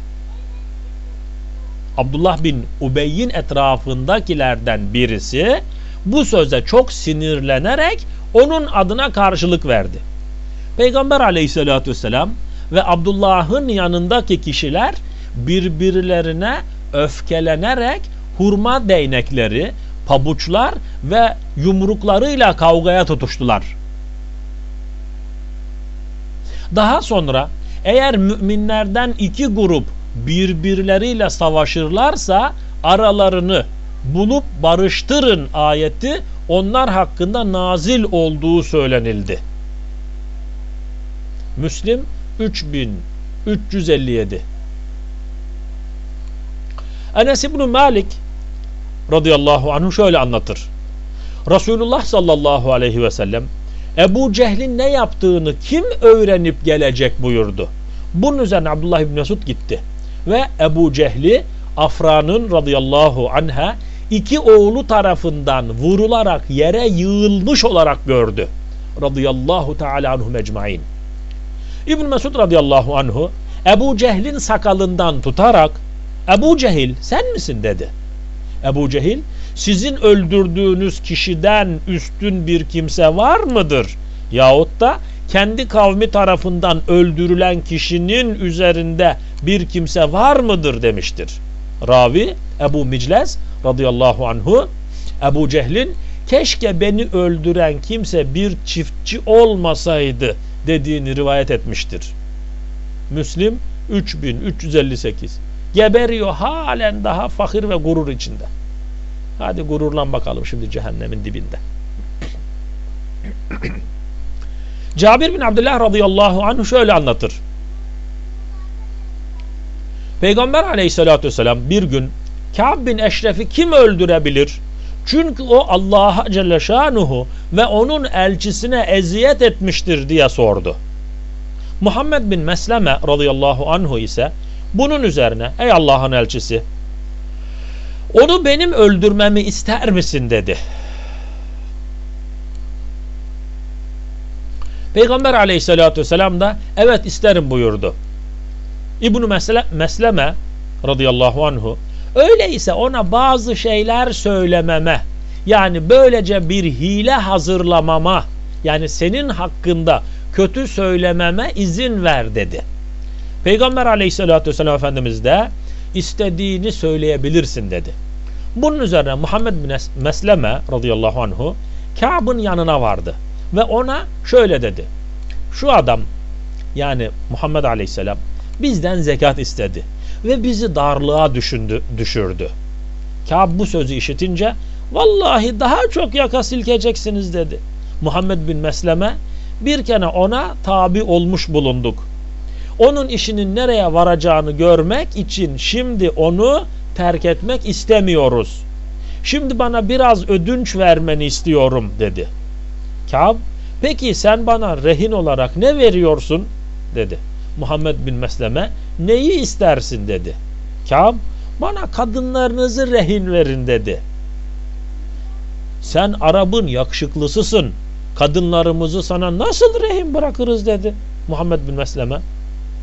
Speaker 1: Abdullah bin Ubey'in etrafındakilerden birisi bu söze çok sinirlenerek onun adına karşılık verdi. Peygamber aleyhissalatü vesselam ve Abdullah'ın yanındaki kişiler birbirlerine öfkelenerek hurma değnekleri, pabuçlar ve yumruklarıyla kavgaya tutuştular. Daha sonra eğer müminlerden iki grup birbirleriyle savaşırlarsa aralarını bulup barıştırın ayeti onlar hakkında nazil olduğu söylenildi. Müslim 3357 Enes İbni Malik radıyallahu anhu şöyle anlatır. Resulullah sallallahu aleyhi ve sellem Ebu Cehil'in ne yaptığını kim öğrenip gelecek buyurdu. Bunun üzerine Abdullah İbni Mesud gitti. Ve Ebu Cehli Afra'nın radıyallahu anha iki oğlu tarafından vurularak yere yığılmış olarak gördü. Radıyallahu teala anhu mecmain. İbn Mesud radıyallahu anhu Ebu Cehil'in sakalından tutarak Ebu Cehil sen misin dedi. Ebu Cehil sizin öldürdüğünüz kişiden üstün bir kimse var mıdır? Yahut da kendi kavmi tarafından öldürülen kişinin üzerinde bir kimse var mıdır demiştir. Ravi Ebu Miclez radıyallahu anhu Ebu Cehlin keşke beni öldüren kimse bir çiftçi olmasaydı dediğini rivayet etmiştir. Müslim 3358 geberiyor halen daha fakir ve gurur içinde. Hadi gururlan bakalım şimdi cehennemin dibinde. Cabir bin Abdullah radıyallahu anh şöyle anlatır. Peygamber aleyhissalatü vesselam bir gün Ka'b bin Eşref'i kim öldürebilir? Çünkü o Allah'a Celle Şanuhu ve onun elçisine eziyet etmiştir diye sordu. Muhammed bin Mesleme radıyallahu anhu ise bunun üzerine ey Allah'ın elçisi onu benim öldürmemi ister misin dedi. Peygamber aleyhissalatü vesselam da evet isterim buyurdu. İbn-i Mesle Mesleme radıyallahu anhu öyleyse ona bazı şeyler söylememe yani böylece bir hile hazırlamama yani senin hakkında kötü söylememe izin ver dedi. Peygamber aleyhissalatü vesselam Efendimiz de istediğini söyleyebilirsin dedi. Bunun üzerine Muhammed bin Mesleme radıyallahu anhu Ka'b'ın yanına vardı ve ona şöyle dedi. Şu adam yani Muhammed aleyhisselam bizden zekat istedi ve bizi darlığa düşündü, düşürdü. Ka'b bu sözü işitince vallahi daha çok yaka silkeceksiniz dedi. Muhammed bin Mesleme bir kere ona tabi olmuş bulunduk. Onun işinin nereye varacağını görmek için şimdi onu terk etmek istemiyoruz. Şimdi bana biraz ödünç vermeni istiyorum dedi. Kab, peki sen bana rehin olarak ne veriyorsun? dedi. Muhammed bin Mesleme, neyi istersin dedi. Kab, bana kadınlarınızı rehin verin dedi. Sen Arap'ın yakışıklısısın. Kadınlarımızı sana nasıl rehin bırakırız dedi. Muhammed bin Mesleme.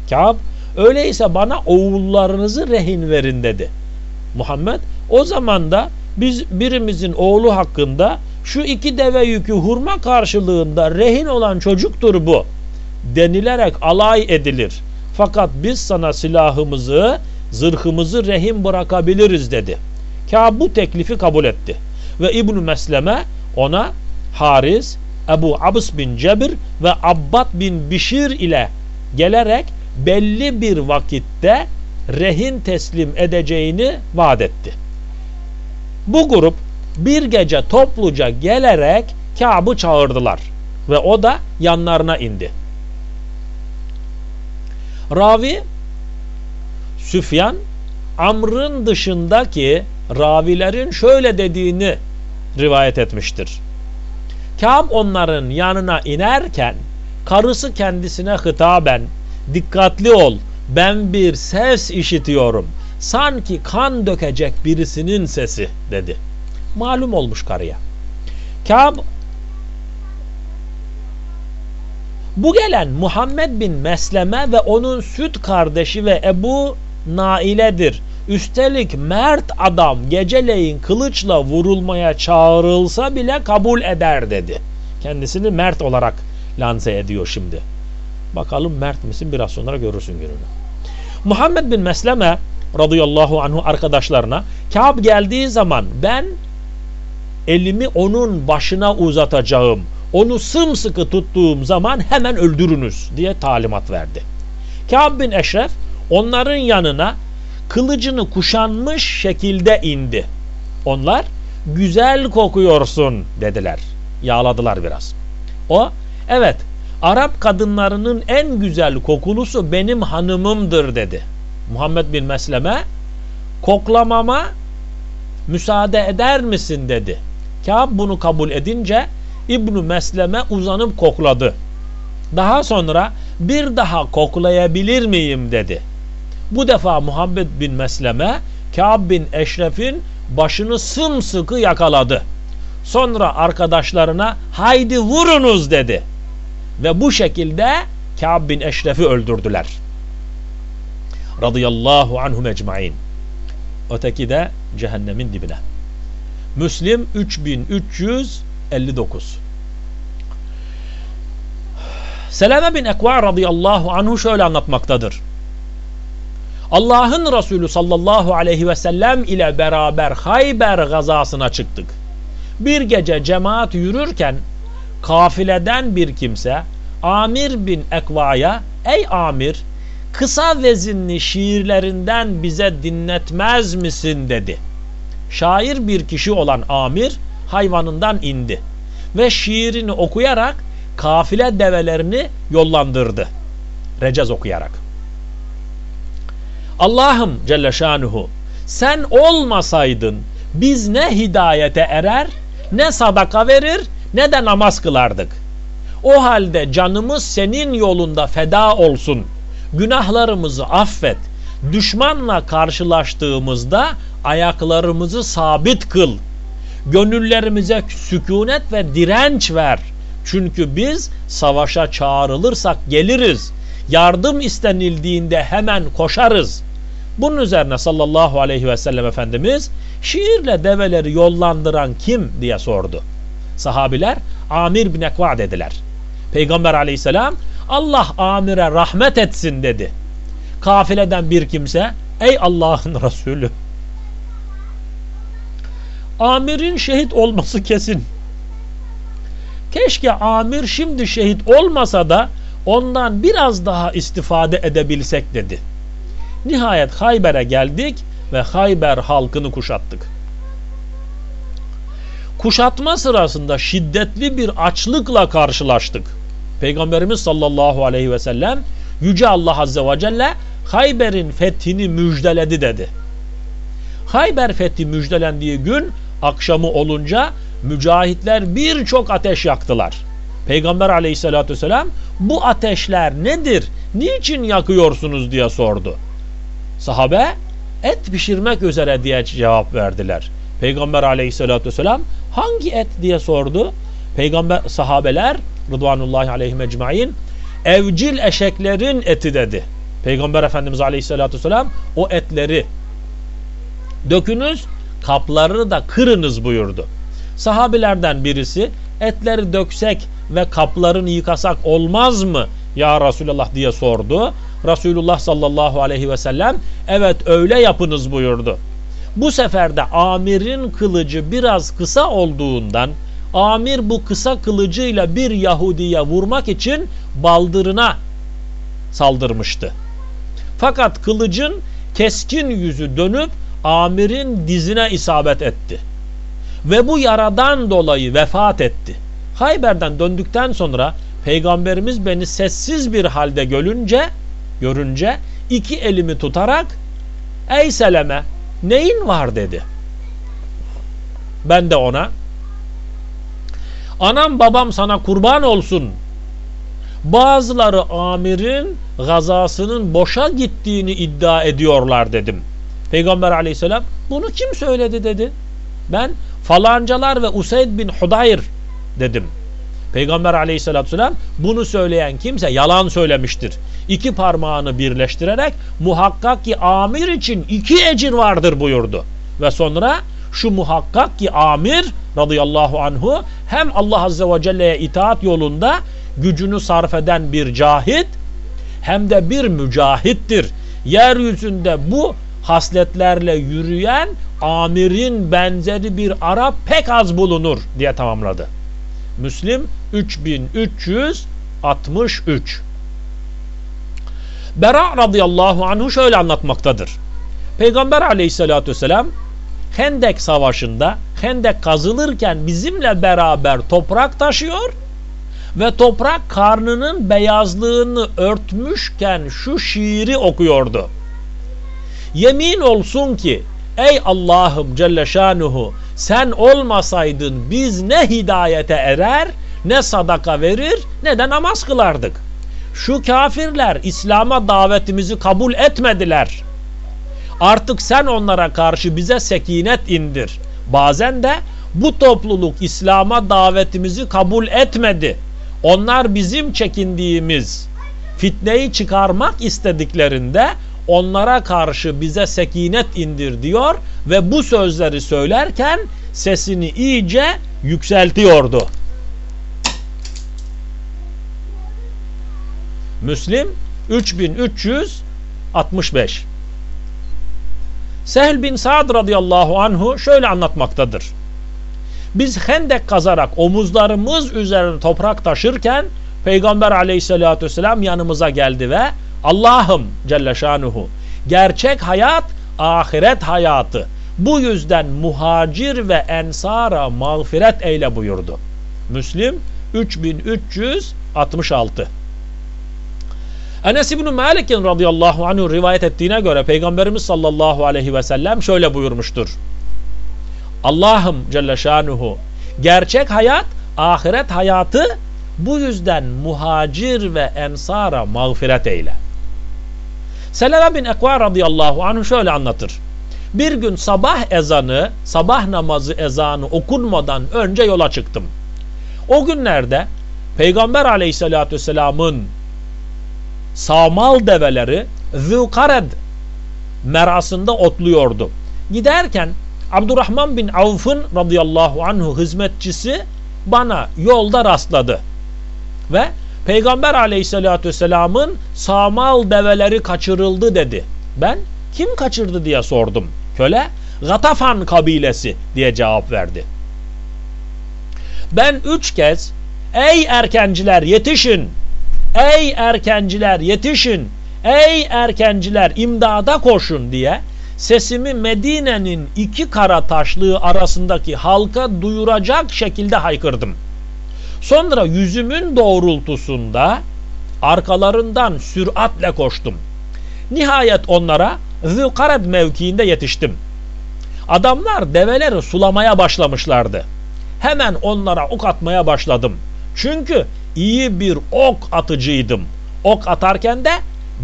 Speaker 1: Kab, öyleyse bana oğullarınızı rehin verin dedi. Muhammed o zaman da biz birimizin oğlu hakkında şu iki deve yükü hurma karşılığında rehin olan çocuktur bu denilerek alay edilir. Fakat biz sana silahımızı, zırhımızı rehin bırakabiliriz dedi. Kâb bu teklifi kabul etti. Ve İbn Mesleme ona Haris, Ebu Abs bin Cebir ve Abbad bin Bişir ile gelerek belli bir vakitte rehin teslim edeceğini vaat etti. Bu grup bir gece topluca gelerek Kâb'ı çağırdılar ve o da yanlarına indi. Ravi Süfyan Amr'ın dışındaki ravilerin şöyle dediğini rivayet etmiştir. Kâb onların yanına inerken karısı kendisine hitaben dikkatli ol ben bir ses işitiyorum. Sanki kan dökecek birisinin sesi dedi. Malum olmuş karıya. Kâb bu gelen Muhammed bin Mesleme ve onun süt kardeşi ve Ebu Naile'dir. Üstelik mert adam geceleyin kılıçla vurulmaya çağrılsa bile kabul eder dedi. Kendisini mert olarak lanse ediyor şimdi. Bakalım mert misin biraz sonra görürsün gününü. Muhammed bin Mesleme radıyallahu anhu arkadaşlarına Kâb geldiği zaman ben elimi onun başına uzatacağım. Onu sımsıkı tuttuğum zaman hemen öldürünüz diye talimat verdi. Kâb bin Eşref onların yanına kılıcını kuşanmış şekilde indi. Onlar güzel kokuyorsun dediler. Yağladılar biraz. O evet Arap kadınlarının en güzel kokulusu benim hanımımdır dedi. Muhammed bin Mesleme koklamama müsaade eder misin dedi. Kâb bunu kabul edince İbn Mesleme uzanıp kokladı. Daha sonra bir daha koklayabilir miyim dedi. Bu defa Muhammed bin Mesleme Kâb bin Eşref'in başını sımsıkı yakaladı. Sonra arkadaşlarına haydi vurunuz dedi. Ve bu şekilde Kâb bin Eşref'i öldürdüler. Radıyallahu anhum ecmain. Öteki de cehennemin dibine. Müslim 3359 Seleme bin Ekva radıyallahu anhu şöyle anlatmaktadır. Allah'ın Resulü sallallahu aleyhi ve sellem ile beraber Hayber gazasına çıktık. Bir gece cemaat yürürken kafileden bir kimse Amir bin Ekva'ya ey Amir kısa vezinli şiirlerinden bize dinletmez misin dedi. Şair bir kişi olan Amir hayvanından indi ve şiirini okuyarak kafile develerini yollandırdı. Recez okuyarak. Allah'ım Celle Şanuhu sen olmasaydın biz ne hidayete erer ne sadaka verir ne de namaz kılardık. O halde canımız senin yolunda feda olsun. Günahlarımızı affet. Düşmanla karşılaştığımızda ayaklarımızı sabit kıl. Gönüllerimize sükunet ve direnç ver. Çünkü biz savaşa çağrılırsak geliriz. Yardım istenildiğinde hemen koşarız. Bunun üzerine sallallahu aleyhi ve sellem Efendimiz şiirle develeri yollandıran kim diye sordu. Sahabiler Amir bin Ekva dediler. Peygamber aleyhisselam Allah Amir'e rahmet etsin dedi. Kafileden bir kimse ey Allah'ın Resulü Amir'in şehit olması kesin. Keşke Amir şimdi şehit olmasa da ondan biraz daha istifade edebilsek dedi. Nihayet Hayber'e geldik ve Hayber halkını kuşattık. Kuşatma sırasında şiddetli bir açlıkla karşılaştık. Peygamberimiz sallallahu aleyhi ve sellem Yüce Allah Azze ve Celle Hayber'in fethini müjdeledi dedi. Hayber fethi müjdelendiği gün akşamı olunca mücahitler birçok ateş yaktılar. Peygamber aleyhissalatü vesselam bu ateşler nedir? Niçin yakıyorsunuz diye sordu. Sahabe et pişirmek üzere diye cevap verdiler. Peygamber aleyhissalatü vesselam hangi et diye sordu. Peygamber sahabeler Rıdvanullahi aleyhim ecmain evcil eşeklerin eti dedi. Peygamber Efendimiz aleyhissalatü vesselam o etleri dökünüz kaplarını da kırınız buyurdu. Sahabilerden birisi etleri döksek ve kaplarını yıkasak olmaz mı ya Resulullah diye sordu. Resulullah sallallahu aleyhi ve sellem evet öyle yapınız buyurdu. Bu sefer de amirin kılıcı biraz kısa olduğundan amir bu kısa kılıcıyla bir Yahudiye vurmak için baldırına saldırmıştı. Fakat kılıcın keskin yüzü dönüp amirin dizine isabet etti. Ve bu yaradan dolayı vefat etti. Hayber'den döndükten sonra peygamberimiz beni sessiz bir halde görünce görünce iki elimi tutarak ey Seleme neyin var dedi. Ben de ona anam babam sana kurban olsun bazıları amirin gazasının boşa gittiğini iddia ediyorlar dedim. Peygamber aleyhisselam bunu kim söyledi dedi. Ben falancalar ve Useyd bin Hudayr dedim. Peygamber aleyhissalatü vesselam bunu söyleyen kimse yalan söylemiştir. İki parmağını birleştirerek muhakkak ki amir için iki ecir vardır buyurdu. Ve sonra şu muhakkak ki amir radıyallahu anhu hem Allah azze ve celle'ye itaat yolunda gücünü sarf eden bir cahit hem de bir mücahittir. Yeryüzünde bu hasletlerle yürüyen amirin benzeri bir Arap pek az bulunur diye tamamladı. Müslim 3363 Bera radıyallahu anhu şöyle anlatmaktadır. Peygamber aleyhissalatü vesselam Hendek savaşında Hendek kazılırken bizimle beraber toprak taşıyor ve toprak karnının beyazlığını örtmüşken şu şiiri okuyordu. Yemin olsun ki Ey Allah'ım Celle Şanuhu sen olmasaydın biz ne hidayete erer ne sadaka verir ne de namaz kılardık. Şu kafirler İslam'a davetimizi kabul etmediler. Artık sen onlara karşı bize sekinet indir. Bazen de bu topluluk İslam'a davetimizi kabul etmedi. Onlar bizim çekindiğimiz fitneyi çıkarmak istediklerinde onlara karşı bize sekinet indir diyor ve bu sözleri söylerken sesini iyice yükseltiyordu. Müslim 3365 Sehl bin Sa'd radıyallahu anhu şöyle anlatmaktadır. Biz hendek kazarak omuzlarımız üzerine toprak taşırken Peygamber aleyhissalatü vesselam yanımıza geldi ve Allah'ım Celle Şanuhu gerçek hayat ahiret hayatı. Bu yüzden muhacir ve ensara mağfiret eyle buyurdu. Müslim 3366 Enes İbni Malik'in radıyallahu anh rivayet ettiğine göre Peygamberimiz sallallahu aleyhi ve sellem şöyle buyurmuştur. Allah'ım Celle Şanuhu gerçek hayat ahiret hayatı bu yüzden muhacir ve ensara mağfiret eyle. Seleme bin Ekva radıyallahu anh şöyle anlatır. Bir gün sabah ezanı, sabah namazı ezanı okunmadan önce yola çıktım. O günlerde Peygamber aleyhissalatü vesselamın sağmal develeri Zülkared merasında otluyordu. Giderken Abdurrahman bin Avf'ın radıyallahu anhu hizmetçisi bana yolda rastladı. Ve Peygamber aleyhissalatü vesselamın sağmal develeri kaçırıldı dedi. Ben kim kaçırdı diye sordum. Köle Gatafan kabilesi diye cevap verdi. Ben üç kez ey erkenciler yetişin Ey erkenciler yetişin! Ey erkenciler imdada koşun diye sesimi Medine'nin iki kara taşlığı arasındaki halka duyuracak şekilde haykırdım. Sonra yüzümün doğrultusunda arkalarından süratle koştum. Nihayet onlara Zülkared mevkiinde yetiştim. Adamlar develeri sulamaya başlamışlardı. Hemen onlara ok atmaya başladım. Çünkü iyi bir ok atıcıydım. Ok atarken de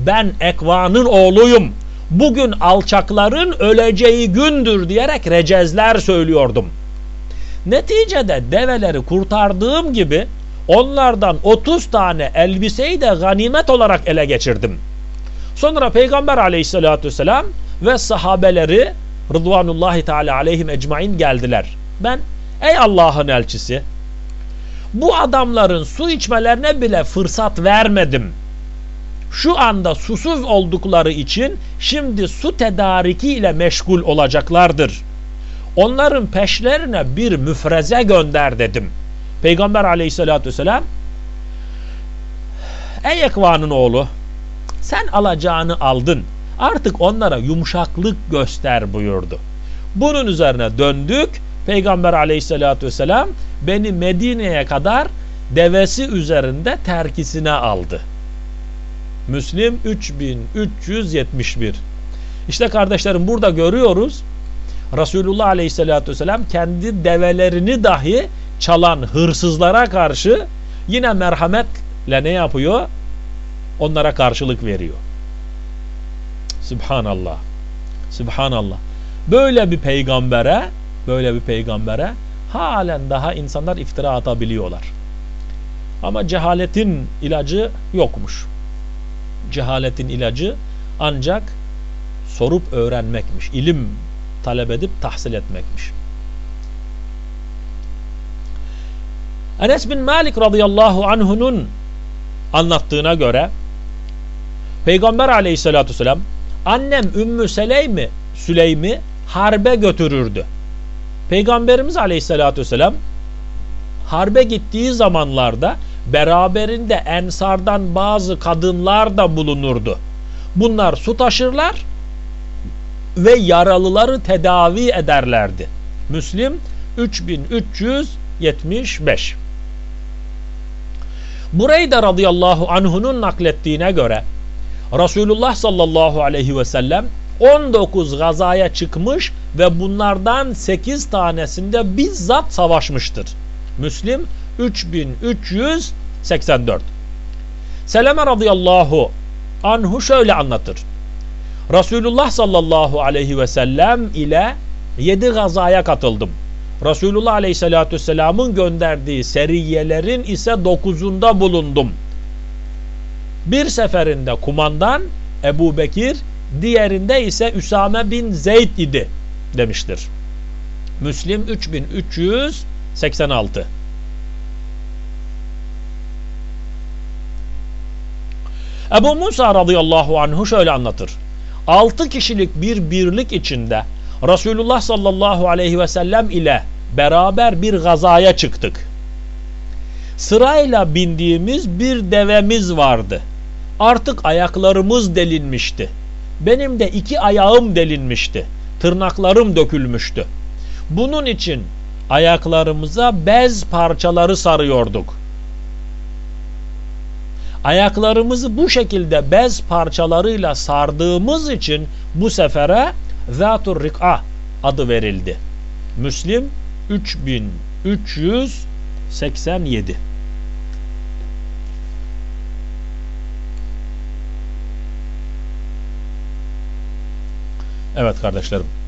Speaker 1: ben Ekva'nın oğluyum. Bugün alçakların öleceği gündür diyerek recezler söylüyordum. Neticede develeri kurtardığım gibi onlardan 30 tane elbiseyi de ganimet olarak ele geçirdim. Sonra Peygamber aleyhissalatü vesselam ve sahabeleri Rıdvanullahi Teala aleyhim ecmain geldiler. Ben ey Allah'ın elçisi bu adamların su içmelerine bile fırsat vermedim. Şu anda susuz oldukları için şimdi su tedariki ile meşgul olacaklardır. Onların peşlerine bir müfreze gönder dedim. Peygamber aleyhissalatü vesselam Ey Ekva'nın oğlu sen alacağını aldın. Artık onlara yumuşaklık göster buyurdu. Bunun üzerine döndük Peygamber aleyhissalatü vesselam beni Medine'ye kadar devesi üzerinde terkisine aldı. Müslim 3371 İşte kardeşlerim burada görüyoruz Resulullah aleyhissalatü vesselam kendi develerini dahi çalan hırsızlara karşı yine merhametle ne yapıyor? Onlara karşılık veriyor. Subhanallah. Subhanallah. Böyle bir peygambere böyle bir peygambere halen daha insanlar iftira atabiliyorlar. Ama cehaletin ilacı yokmuş. Cehaletin ilacı ancak sorup öğrenmekmiş. İlim talep edip tahsil etmekmiş. Enes bin Malik radıyallahu anhunun anlattığına göre Peygamber aleyhissalatü vesselam annem Ümmü Süleymi, Süleym'i harbe götürürdü. Peygamberimiz aleyhissalatü vesselam harbe gittiği zamanlarda beraberinde ensardan bazı kadınlar da bulunurdu. Bunlar su taşırlar ve yaralıları tedavi ederlerdi. Müslim 3375 Burayı da radıyallahu anhunun naklettiğine göre Resulullah sallallahu aleyhi ve sellem 19 gazaya çıkmış ve bunlardan 8 tanesinde bizzat savaşmıştır. Müslim 3384 Seleme radıyallahu anhu şöyle anlatır. Resulullah sallallahu aleyhi ve sellem ile 7 gazaya katıldım. Resulullah aleyhissalatü vesselamın gönderdiği seriyelerin ise 9'unda bulundum. Bir seferinde kumandan Ebu Bekir, diğerinde ise Üsame bin Zeyd idi demiştir. Müslim 3386 Ebu Musa radıyallahu anhu şöyle anlatır. 6 kişilik bir birlik içinde Resulullah sallallahu aleyhi ve sellem ile beraber bir gazaya çıktık. Sırayla bindiğimiz bir devemiz vardı. Artık ayaklarımız delinmişti. Benim de iki ayağım delinmişti. Tırnaklarım dökülmüştü. Bunun için ayaklarımıza bez parçaları sarıyorduk. Ayaklarımızı bu şekilde bez parçalarıyla sardığımız için bu sefere Zatur Rik'a adı verildi. Müslim 3387 Evet kardeşlerim.